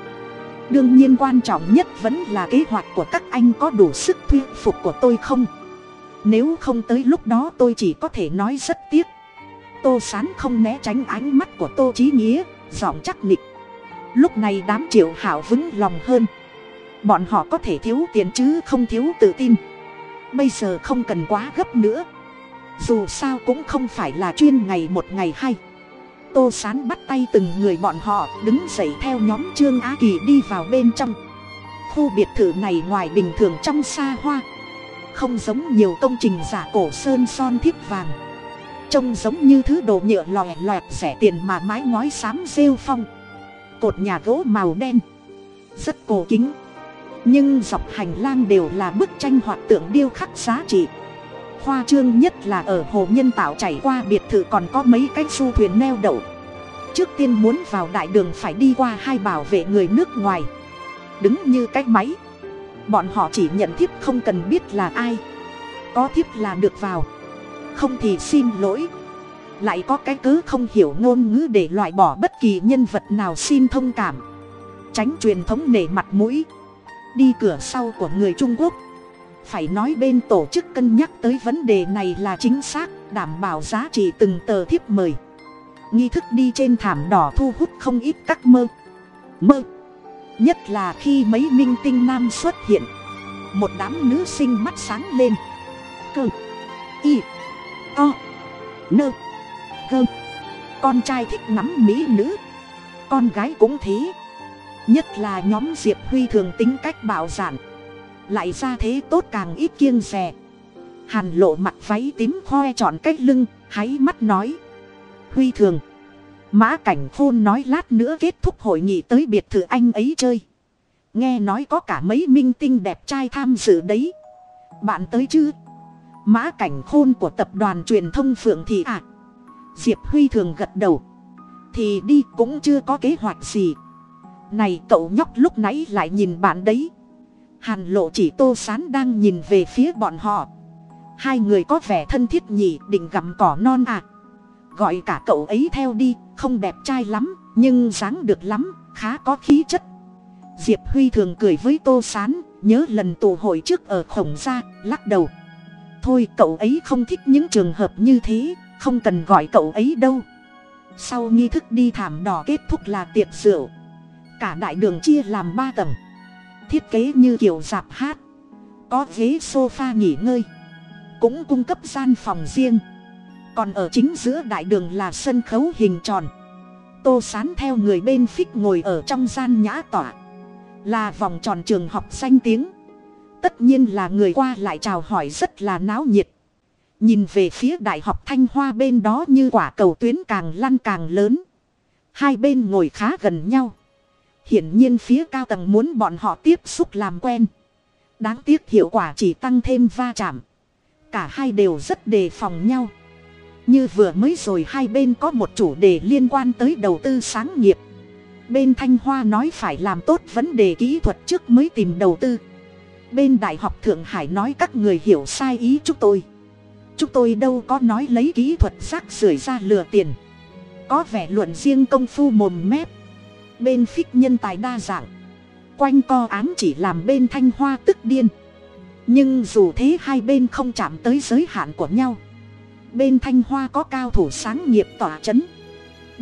Đương nhiên quan trọng nhất vẫn là kế hoạch của các anh có đủ sức thuyết phục của tôi không? Nếu không tới lúc đó tôi chỉ có thể nói rất tiếc. Tô sán không né tránh ánh mắt của tô trí nghĩa, giọng chắc nịch. Lúc này đám triệu hảo vững lòng hơn. Bọn họ có thể thiếu tiền chứ không thiếu tự tin. Bây giờ không cần quá gấp nữa. Dù sao cũng không phải là chuyên ngày một ngày hay tô sán bắt tay từng người bọn họ, đứng dậy theo nhóm trương á kỳ đi vào bên trong. Khu biệt thự này ngoài bình thường trong xa hoa, không giống nhiều công trình giả cổ sơn son thiếp vàng. Trông giống như thứ đồ nhựa lòe loẹt rẻ tiền mà mái ngói xám rêu phong. Cột nhà gỗ màu đen, rất cổ kính. Nhưng dọc hành lang đều là bức tranh hoạt tượng điêu khắc giá trị khoa trương nhất là ở hồ nhân tạo chảy qua biệt thự còn có mấy cái du thuyền neo đậu. Trước tiên muốn vào đại đường phải đi qua hai bảo vệ người nước ngoài. Đứng như cái máy. Bọn họ chỉ nhận thiếp không cần biết là ai. Có thiếp là được vào. Không thì xin lỗi. Lại có cái cứ không hiểu ngôn ngữ để loại bỏ bất kỳ nhân vật nào xin thông cảm. Tránh truyền thống nể mặt mũi. Đi cửa sau của người trung quốc phải nói bên tổ chức cân nhắc tới vấn đề này là chính xác, đảm bảo giá trị từng tờ thiếp mời. Nghi thức đi trên thảm đỏ thu hút không ít các mơ. Mơ. Nhất là khi mấy minh tinh nam xuất hiện. Một đám nữ sinh mắt sáng lên. Cơ. Y. O. Nơ. Gơ con trai thích ngắm mỹ nữ. Con gái cũng thế. Nhất là nhóm diệp huy thường tính cách bảo giản lại ra thế tốt càng ít kiêng rè. Hàn lộ mặt váy tím khoe trọn cách lưng, háy mắt nói. Huy thường. Mã cảnh khôn nói lát nữa kết thúc hội nghị tới biệt thự anh ấy chơi. Nghe nói có cả mấy minh tinh đẹp trai tham dự đấy. Bạn tới chứ? Mã cảnh khôn của tập đoàn truyền thông phượng thị ạ. À. diệp huy thường gật đầu. Thì đi cũng chưa có kế hoạch gì. Này cậu nhóc lúc nãy lại nhìn bạn đấy hàn lộ chỉ tô sán đang nhìn về phía bọn họ. Hai người có vẻ thân thiết nhỉ định gặm cỏ non à. Gọi cả cậu ấy theo đi, không đẹp trai lắm, nhưng dáng được lắm, khá có khí chất. Diệp huy thường cười với tô sán, nhớ lần tù hội trước ở khổng gia, lắc đầu. Thôi cậu ấy không thích những trường hợp như thế, không cần gọi cậu ấy đâu. Sau nghi thức đi thảm đỏ kết thúc là tiệc rượu. Cả đại đường chia làm ba tầng thiết kế như kiểu dạp hát. Có ghế sofa nghỉ ngơi. Cũng cung cấp gian phòng riêng. Còn ở chính giữa đại đường là sân khấu hình tròn. Tô sán theo người bên phích ngồi ở trong gian nhã tỏa là vòng tròn trường học danh tiếng. Tất nhiên là người qua lại chào hỏi rất là náo nhiệt. Nhìn về phía đại học thanh hoa bên đó như quả cầu tuyến càng lăn càng lớn. Hai bên ngồi khá gần nhau hiển nhiên phía cao tầng muốn bọn họ tiếp xúc làm quen. Đáng tiếc hiệu quả chỉ tăng thêm va chạm. Cả hai đều rất đề phòng nhau. Như vừa mới rồi hai bên có một chủ đề liên quan tới đầu tư sáng nghiệp. Bên thanh hoa nói phải làm tốt vấn đề kỹ thuật trước mới tìm đầu tư. Bên đại học thượng hải nói các người hiểu sai ý chúng tôi. Chúng tôi đâu có nói lấy kỹ thuật rác rưởi ra lừa tiền. Có vẻ luận riêng công phu mồm mép bên phích nhân tài đa dạng. Quanh co án chỉ làm bên thanh hoa tức điên. Nhưng dù thế hai bên không chạm tới giới hạn của nhau. Bên thanh hoa có cao thủ sáng nghiệp tỏa c h ấ n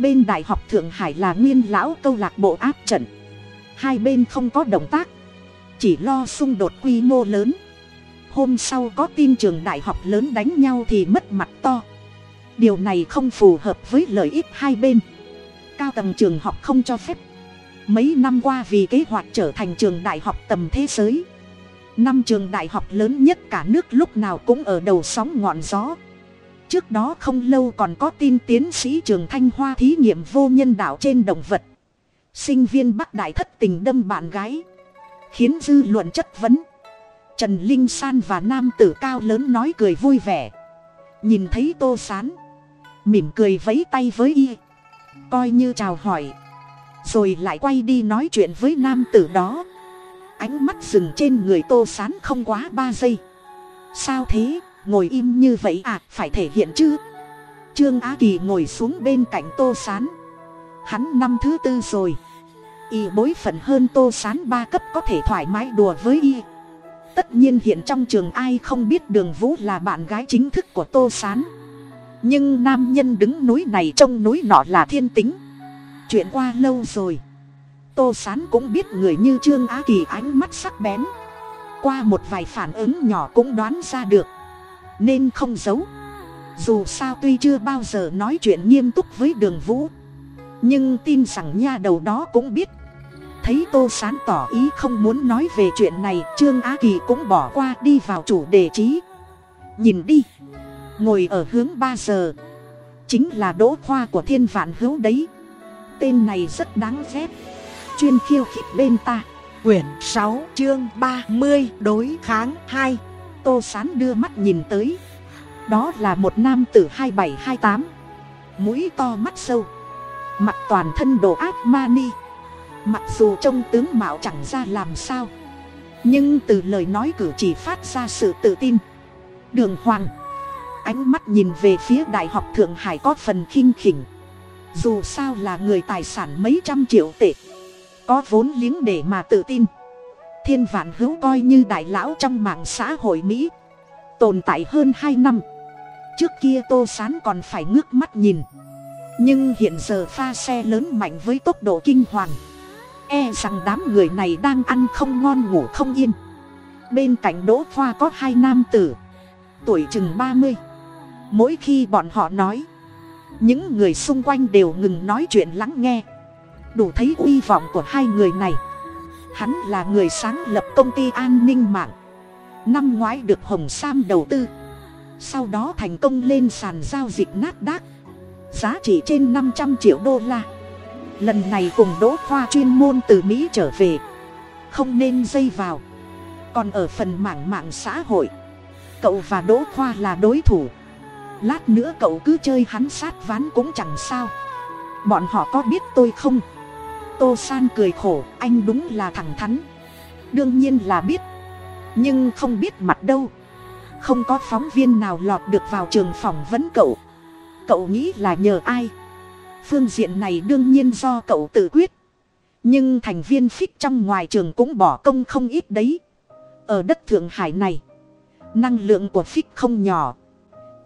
bên đại học thượng hải là nguyên lão câu lạc bộ áp trận. Hai bên không có động tác. Chỉ lo xung đột quy mô lớn. Hôm sau có tin trường đại học lớn đánh nhau thì mất mặt to. Điều này không phù hợp với lợi ích hai bên. Cao tầng trường học không cho phép mấy năm qua vì kế hoạch trở thành trường đại học tầm thế giới. Năm trường đại học lớn nhất cả nước lúc nào cũng ở đầu sóng ngọn gió. Trước đó không lâu còn có tin tiến sĩ trường thanh hoa thí nghiệm vô nhân đạo trên động vật. Sinh viên bắc đại thất tình đâm bạn gái. Khiến dư luận chất vấn. Trần linh san và nam tử cao lớn nói cười vui vẻ. Nhìn thấy tô sán. Mỉm cười vấy tay với y. Coi như chào hỏi rồi lại quay đi nói chuyện với nam tử đó. Ánh mắt dừng trên người tô sán không quá ba giây. Sao thế? Ngồi im như vậy à? Phải thể hiện chứ? Trương á kỳ ngồi xuống bên cạnh tô sán. Hắn năm thứ tư rồi. Y bối phận hơn tô sán ba cấp có thể thoải mái đùa với y. Tất nhiên hiện trong trường ai không biết đường vũ là bạn gái chính thức của tô sán. Nhưng nam nhân đứng núi này trông núi nọ là thiên tính chuyện qua lâu rồi. Tô sán cũng biết người như trương á kỳ ánh mắt sắc bén. Qua một vài phản ứng nhỏ cũng đoán ra được. Nên không giấu. Dù sao tuy chưa bao giờ nói chuyện nghiêm túc với đường vũ. Nhưng tin rằng nha đầu đó cũng biết. Thấy tô sán tỏ ý không muốn nói về chuyện này, trương á kỳ cũng bỏ qua đi vào chủ đề trí. Nhìn đi. Ngồi ở hướng ba giờ. Chính là đỗ khoa của thiên vạn hữu đấy tên này rất đáng ghét. Chuyên khiêu khích bên ta. Quyển sáu, chương ba mươi, đối kháng hai. Tô sán đưa mắt nhìn tới. Đó là một nam tử hai bảy hai tám. Mũi to mắt sâu. Mặt toàn thân đồ ác mani mặc dù trông tướng mạo chẳng ra làm sao. Nhưng từ lời nói cử chỉ phát ra sự tự tin. Đường hoàng. Ánh mắt nhìn về phía đại học thượng hải có phần khinh khỉnh dù sao là người tài sản mấy trăm triệu tệ. Có vốn liếng để mà tự tin. Thiên vạn hữu coi như đại lão trong mạng xã hội mỹ. Tồn tại hơn hai năm. Trước kia tô sán còn phải ngước mắt nhìn. Nhưng hiện giờ pha xe lớn mạnh với tốc độ kinh hoàng. E rằng đám người này đang ăn không ngon ngủ không yên. Bên cạnh đỗ khoa có hai nam tử. Tuổi chừng ba mươi. Mỗi khi bọn họ nói những người xung quanh đều ngừng nói chuyện lắng nghe. Đủ thấy uy vọng của hai người này. Hắn là người sáng lập công ty an ninh mạng. Năm ngoái được hồng sam đầu tư. Sau đó thành công lên sàn giao dịch nát đác giá trị trên năm trăm triệu đô la. Lần này cùng đỗ khoa chuyên môn từ mỹ trở về. Không nên dây vào. Còn ở phần mảng mạng xã hội, cậu và đỗ khoa là đối thủ lát nữa cậu cứ chơi hắn sát ván cũng chẳng sao. Bọn họ có biết tôi không? Tô san cười khổ, anh đúng là thẳng thắn. Đương nhiên là biết. Nhưng không biết mặt đâu. Không có phóng viên nào lọt được vào trường phỏng vấn cậu. Cậu nghĩ là nhờ ai? Phương diện này đương nhiên do cậu tự quyết. Nhưng thành viên phích trong ngoài trường cũng bỏ công không ít đấy. Ở đất thượng hải này, năng lượng của phích không nhỏ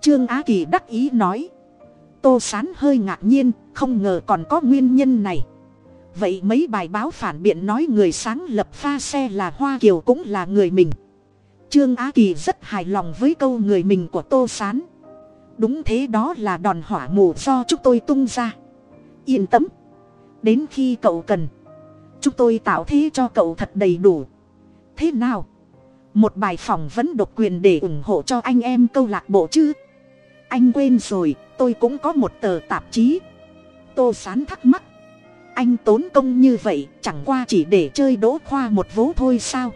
trương á kỳ đắc ý nói. Tô sán hơi ngạc nhiên, không ngờ còn có nguyên nhân này. Vậy mấy bài báo phản biện nói người sáng lập pha xe là hoa kiều cũng là người mình. Trương á kỳ rất hài lòng với câu người mình của tô sán. Đúng thế đó là đòn hỏa mù do chúng tôi tung ra. Yên tâm. Đến khi cậu cần, chúng tôi tạo thế cho cậu thật đầy đủ. Thế nào? Một bài phỏng vấn độc quyền để ủng hộ cho anh em câu lạc bộ chứ? Anh quên rồi, tôi cũng có một tờ tạp chí. Tô sán thắc mắc. Anh tốn công như vậy, chẳng qua chỉ để chơi đỗ khoa một vố thôi sao?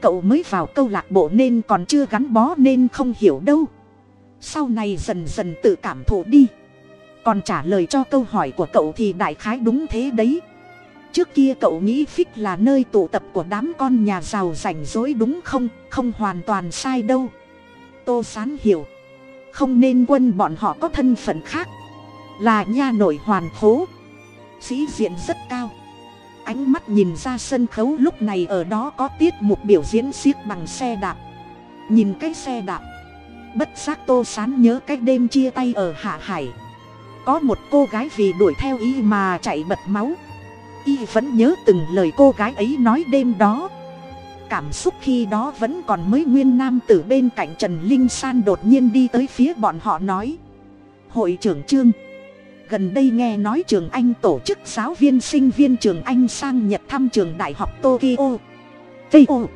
Cậu mới vào câu lạc bộ nên còn chưa gắn bó nên không hiểu đâu. Sau này dần dần tự cảm thụ đi. Còn trả lời cho câu hỏi của cậu thì đại khái đúng thế đấy. Trước kia cậu nghĩ phích là nơi tụ tập của đám con nhà giàu rảnh rỗi đúng không? Không hoàn toàn sai đâu. Tô sán hiểu không nên quân bọn họ có thân phận khác. Là nha nội hoàn khố sĩ diện rất cao. Ánh mắt nhìn ra sân khấu lúc này ở đó có tiết mục biểu diễn xiếc bằng xe đạp. Nhìn cái xe đạp. Bất giác tô sán nhớ cái đêm chia tay ở hạ hải. Có một cô gái vì đuổi theo y mà chạy bật máu. Y vẫn nhớ từng lời cô gái ấy nói đêm đó cảm xúc khi đó vẫn còn mới nguyên nam từ bên cạnh trần linh san đột nhiên đi tới phía bọn họ nói. Hội trưởng trương, gần đây nghe nói trường anh tổ chức giáo viên sinh viên trường anh sang nhật thăm trường đại học tokyo. Tây ô,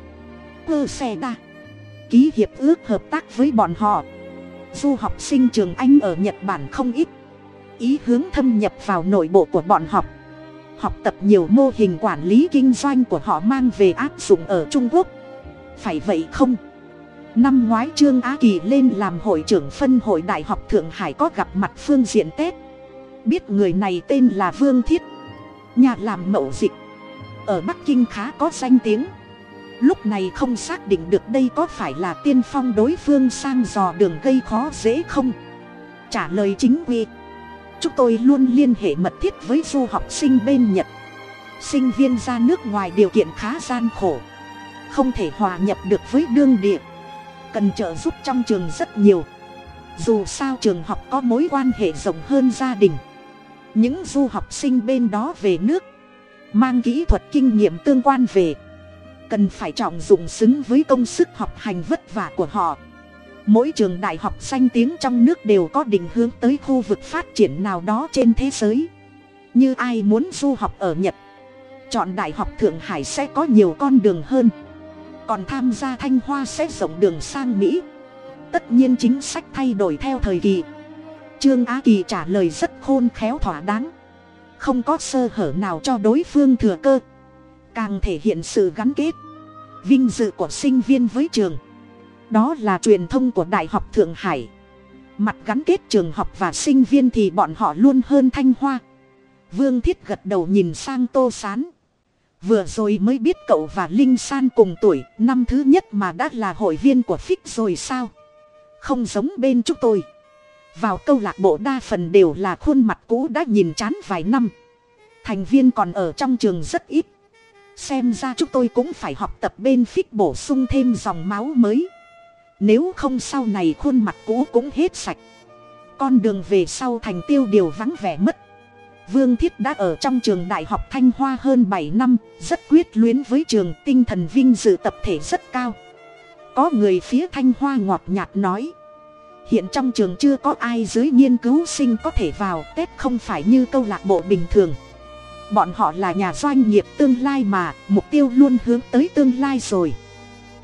cơ xe đa, ký hiệp ước hợp tác với bọn họ. Du học sinh trường anh ở nhật bản không ít. Ý hướng thâm nhập vào nội bộ của bọn học học tập nhiều mô hình quản lý kinh doanh của họ mang về áp dụng ở trung quốc. Phải vậy không? Năm ngoái trương á kỳ lên làm hội trưởng phân hội đại học thượng hải có gặp mặt phương diện tết. Biết người này tên là vương thiết, nhà làm mậu dịch. Ở bắc kinh khá có danh tiếng. Lúc này không xác định được đây có phải là tiên phong đối phương sang dò đường gây khó dễ không? Trả lời chính quy chúng tôi luôn liên hệ mật thiết với du học sinh bên nhật. Sinh viên ra nước ngoài điều kiện khá gian khổ, không thể hòa nhập được với đương địa, cần trợ giúp trong trường rất nhiều. Dù sao trường học có mối quan hệ rộng hơn gia đình, những du học sinh bên đó về nước, mang kỹ thuật kinh nghiệm tương quan về, cần phải trọng dụng xứng với công sức học hành vất vả của họ mỗi trường đại học danh tiếng trong nước đều có định hướng tới khu vực phát triển nào đó trên thế giới. Như ai muốn du học ở nhật, chọn đại học thượng hải sẽ có nhiều con đường hơn. Còn tham gia thanh hoa sẽ rộng đường sang mỹ. Tất nhiên chính sách thay đổi theo thời kỳ. Trương á kỳ trả lời rất khôn khéo thỏa đáng. Không có sơ hở nào cho đối phương thừa cơ. Càng thể hiện sự gắn kết, vinh dự của sinh viên với trường đó là truyền thông của đại học thượng hải. Mặt gắn kết trường học và sinh viên thì bọn họ luôn hơn thanh hoa. Vương thiết gật đầu nhìn sang tô s á n vừa rồi mới biết cậu và linh san cùng tuổi, năm thứ nhất mà đã là hội viên của phích rồi sao? Không giống bên chúng tôi. Vào câu lạc bộ đa phần đều là khuôn mặt cũ đã nhìn chán vài năm. Thành viên còn ở trong trường rất ít. Xem ra chúng tôi cũng phải học tập bên phích bổ sung thêm dòng máu mới nếu không sau này khuôn mặt cũ cũng hết sạch, con đường về sau thành tiêu điều vắng vẻ mất. Vương thiết đã ở trong trường đại học thanh hoa hơn bảy năm, rất quyết luyến với trường tinh thần vinh dự tập thể rất cao. Có người phía thanh hoa ngọt nhạt nói, hiện trong trường chưa có ai dưới nghiên cứu sinh có thể vào tết không phải như câu lạc bộ bình thường. Bọn họ là nhà doanh nghiệp tương lai mà, mục tiêu luôn hướng tới tương lai rồi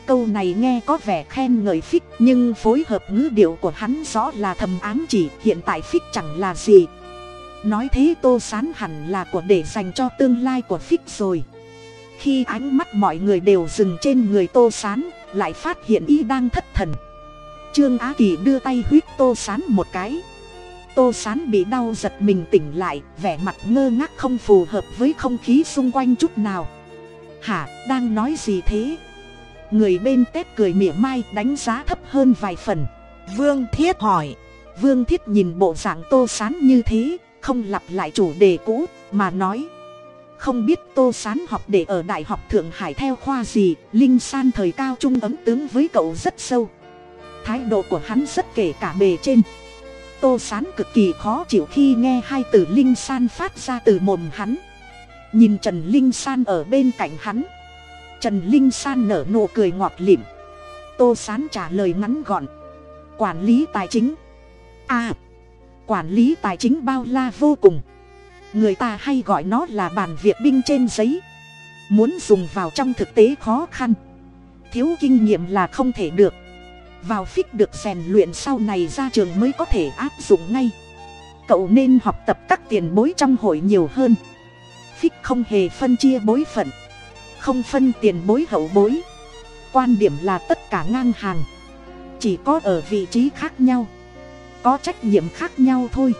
câu này nghe có vẻ khen ngợi phích, nhưng phối hợp ngữ điệu của hắn rõ là thầm ám chỉ, hiện tại phích chẳng là gì. Nói thế tô sán hẳn là của để dành cho tương lai của phích rồi. Khi ánh mắt mọi người đều dừng trên người tô sán, lại phát hiện y đang thất thần. Trương á kỳ đưa tay huyết tô sán một cái. Tô sán bị đau giật mình tỉnh lại, vẻ mặt ngơ ngác không phù hợp với không khí xung quanh chút nào. Hả, đang nói gì thế? Người bên tết cười mỉa mai, đánh giá thấp hơn vài phần. Vương thiết hỏi. Vương thiết nhìn bộ dạng tô sán như thế, không lặp lại chủ đề cũ, mà nói. Không biết tô sán học để ở đại học thượng hải theo khoa gì, linh san thời cao trung ấm tướng với cậu rất sâu. Thái độ của hắn rất kể cả bề trên. Tô sán cực kỳ khó chịu khi nghe hai từ linh san phát ra từ mồm hắn. Nhìn trần linh san ở bên cạnh hắn trần linh san nở nụ cười ngọt lịm. Tô sán trả lời ngắn gọn. Quản lý tài chính. À quản lý tài chính bao la vô cùng. Người ta hay gọi nó là bàn việc binh trên giấy. Muốn dùng vào trong thực tế khó khăn. Thiếu kinh nghiệm là không thể được. Vào phích được rèn luyện sau này ra trường mới có thể áp dụng ngay. Cậu nên học tập các tiền bối trong hội nhiều hơn. Phích không hề phân chia bối phận không phân tiền bối hậu bối. Quan điểm là tất cả ngang hàng, chỉ có ở vị trí khác nhau, có trách nhiệm khác nhau thôi.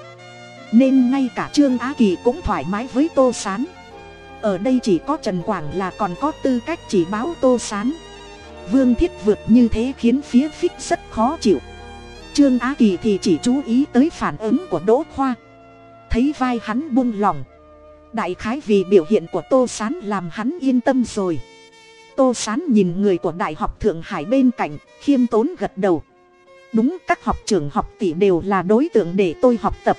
Nên ngay cả trương á kỳ cũng thoải mái với tô s á n ở đây chỉ có trần quảng là còn có tư cách chỉ báo tô s á n vương thiết vượt như thế khiến phía phích rất khó chịu. Trương á kỳ thì chỉ chú ý tới phản ứng của đỗ khoa. Thấy vai hắn buông lỏng đại khái vì biểu hiện của tô s á n làm hắn yên tâm rồi. Tô s á n nhìn người của đại học thượng hải bên cạnh, khiêm tốn gật đầu. Đúng, các học trưởng học tỷ đều là đối tượng để tôi học tập.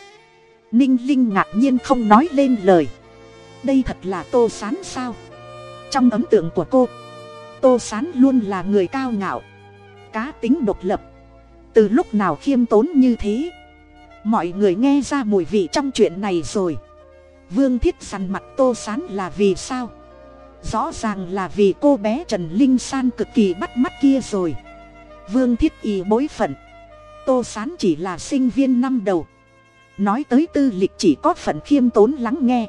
Ninh linh ngạc nhiên không nói lên lời. Đây thật là tô s á n sao? Trong ấn tượng của cô, tô s á n luôn là người cao ngạo, cá tính độc lập. Từ lúc nào khiêm tốn như thế? Mọi người nghe ra mùi vị trong chuyện này rồi vương thiết săn mặt tô sán là vì sao? Rõ ràng là vì cô bé trần linh san cực kỳ bắt mắt kia rồi. Vương thiết y bối phận. Tô sán chỉ là sinh viên năm đầu. Nói tới tư lịch chỉ có phận khiêm tốn lắng nghe.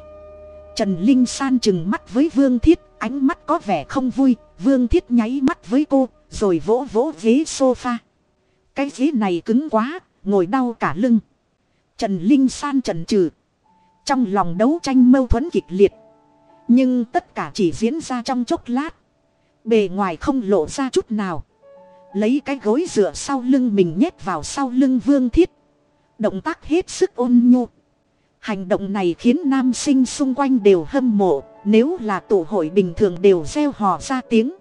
Trần linh san chừng mắt với vương thiết, ánh mắt có vẻ không vui. Vương thiết nháy mắt với cô, rồi vỗ vỗ ghế sofa. Cái ghế này cứng quá, ngồi đau cả lưng. Trần linh san trần trừ trong lòng đấu tranh mâu thuẫn kịch liệt. Nhưng tất cả chỉ diễn ra trong chốc lát. Bề ngoài không lộ ra chút nào. Lấy cái gối dựa sau lưng mình nhét vào sau lưng vương thiết. Động tác hết sức ôn nhu. Hành động này khiến nam sinh xung quanh đều hâm mộ. Nếu là tụ hội bình thường đều gieo hò ra tiếng.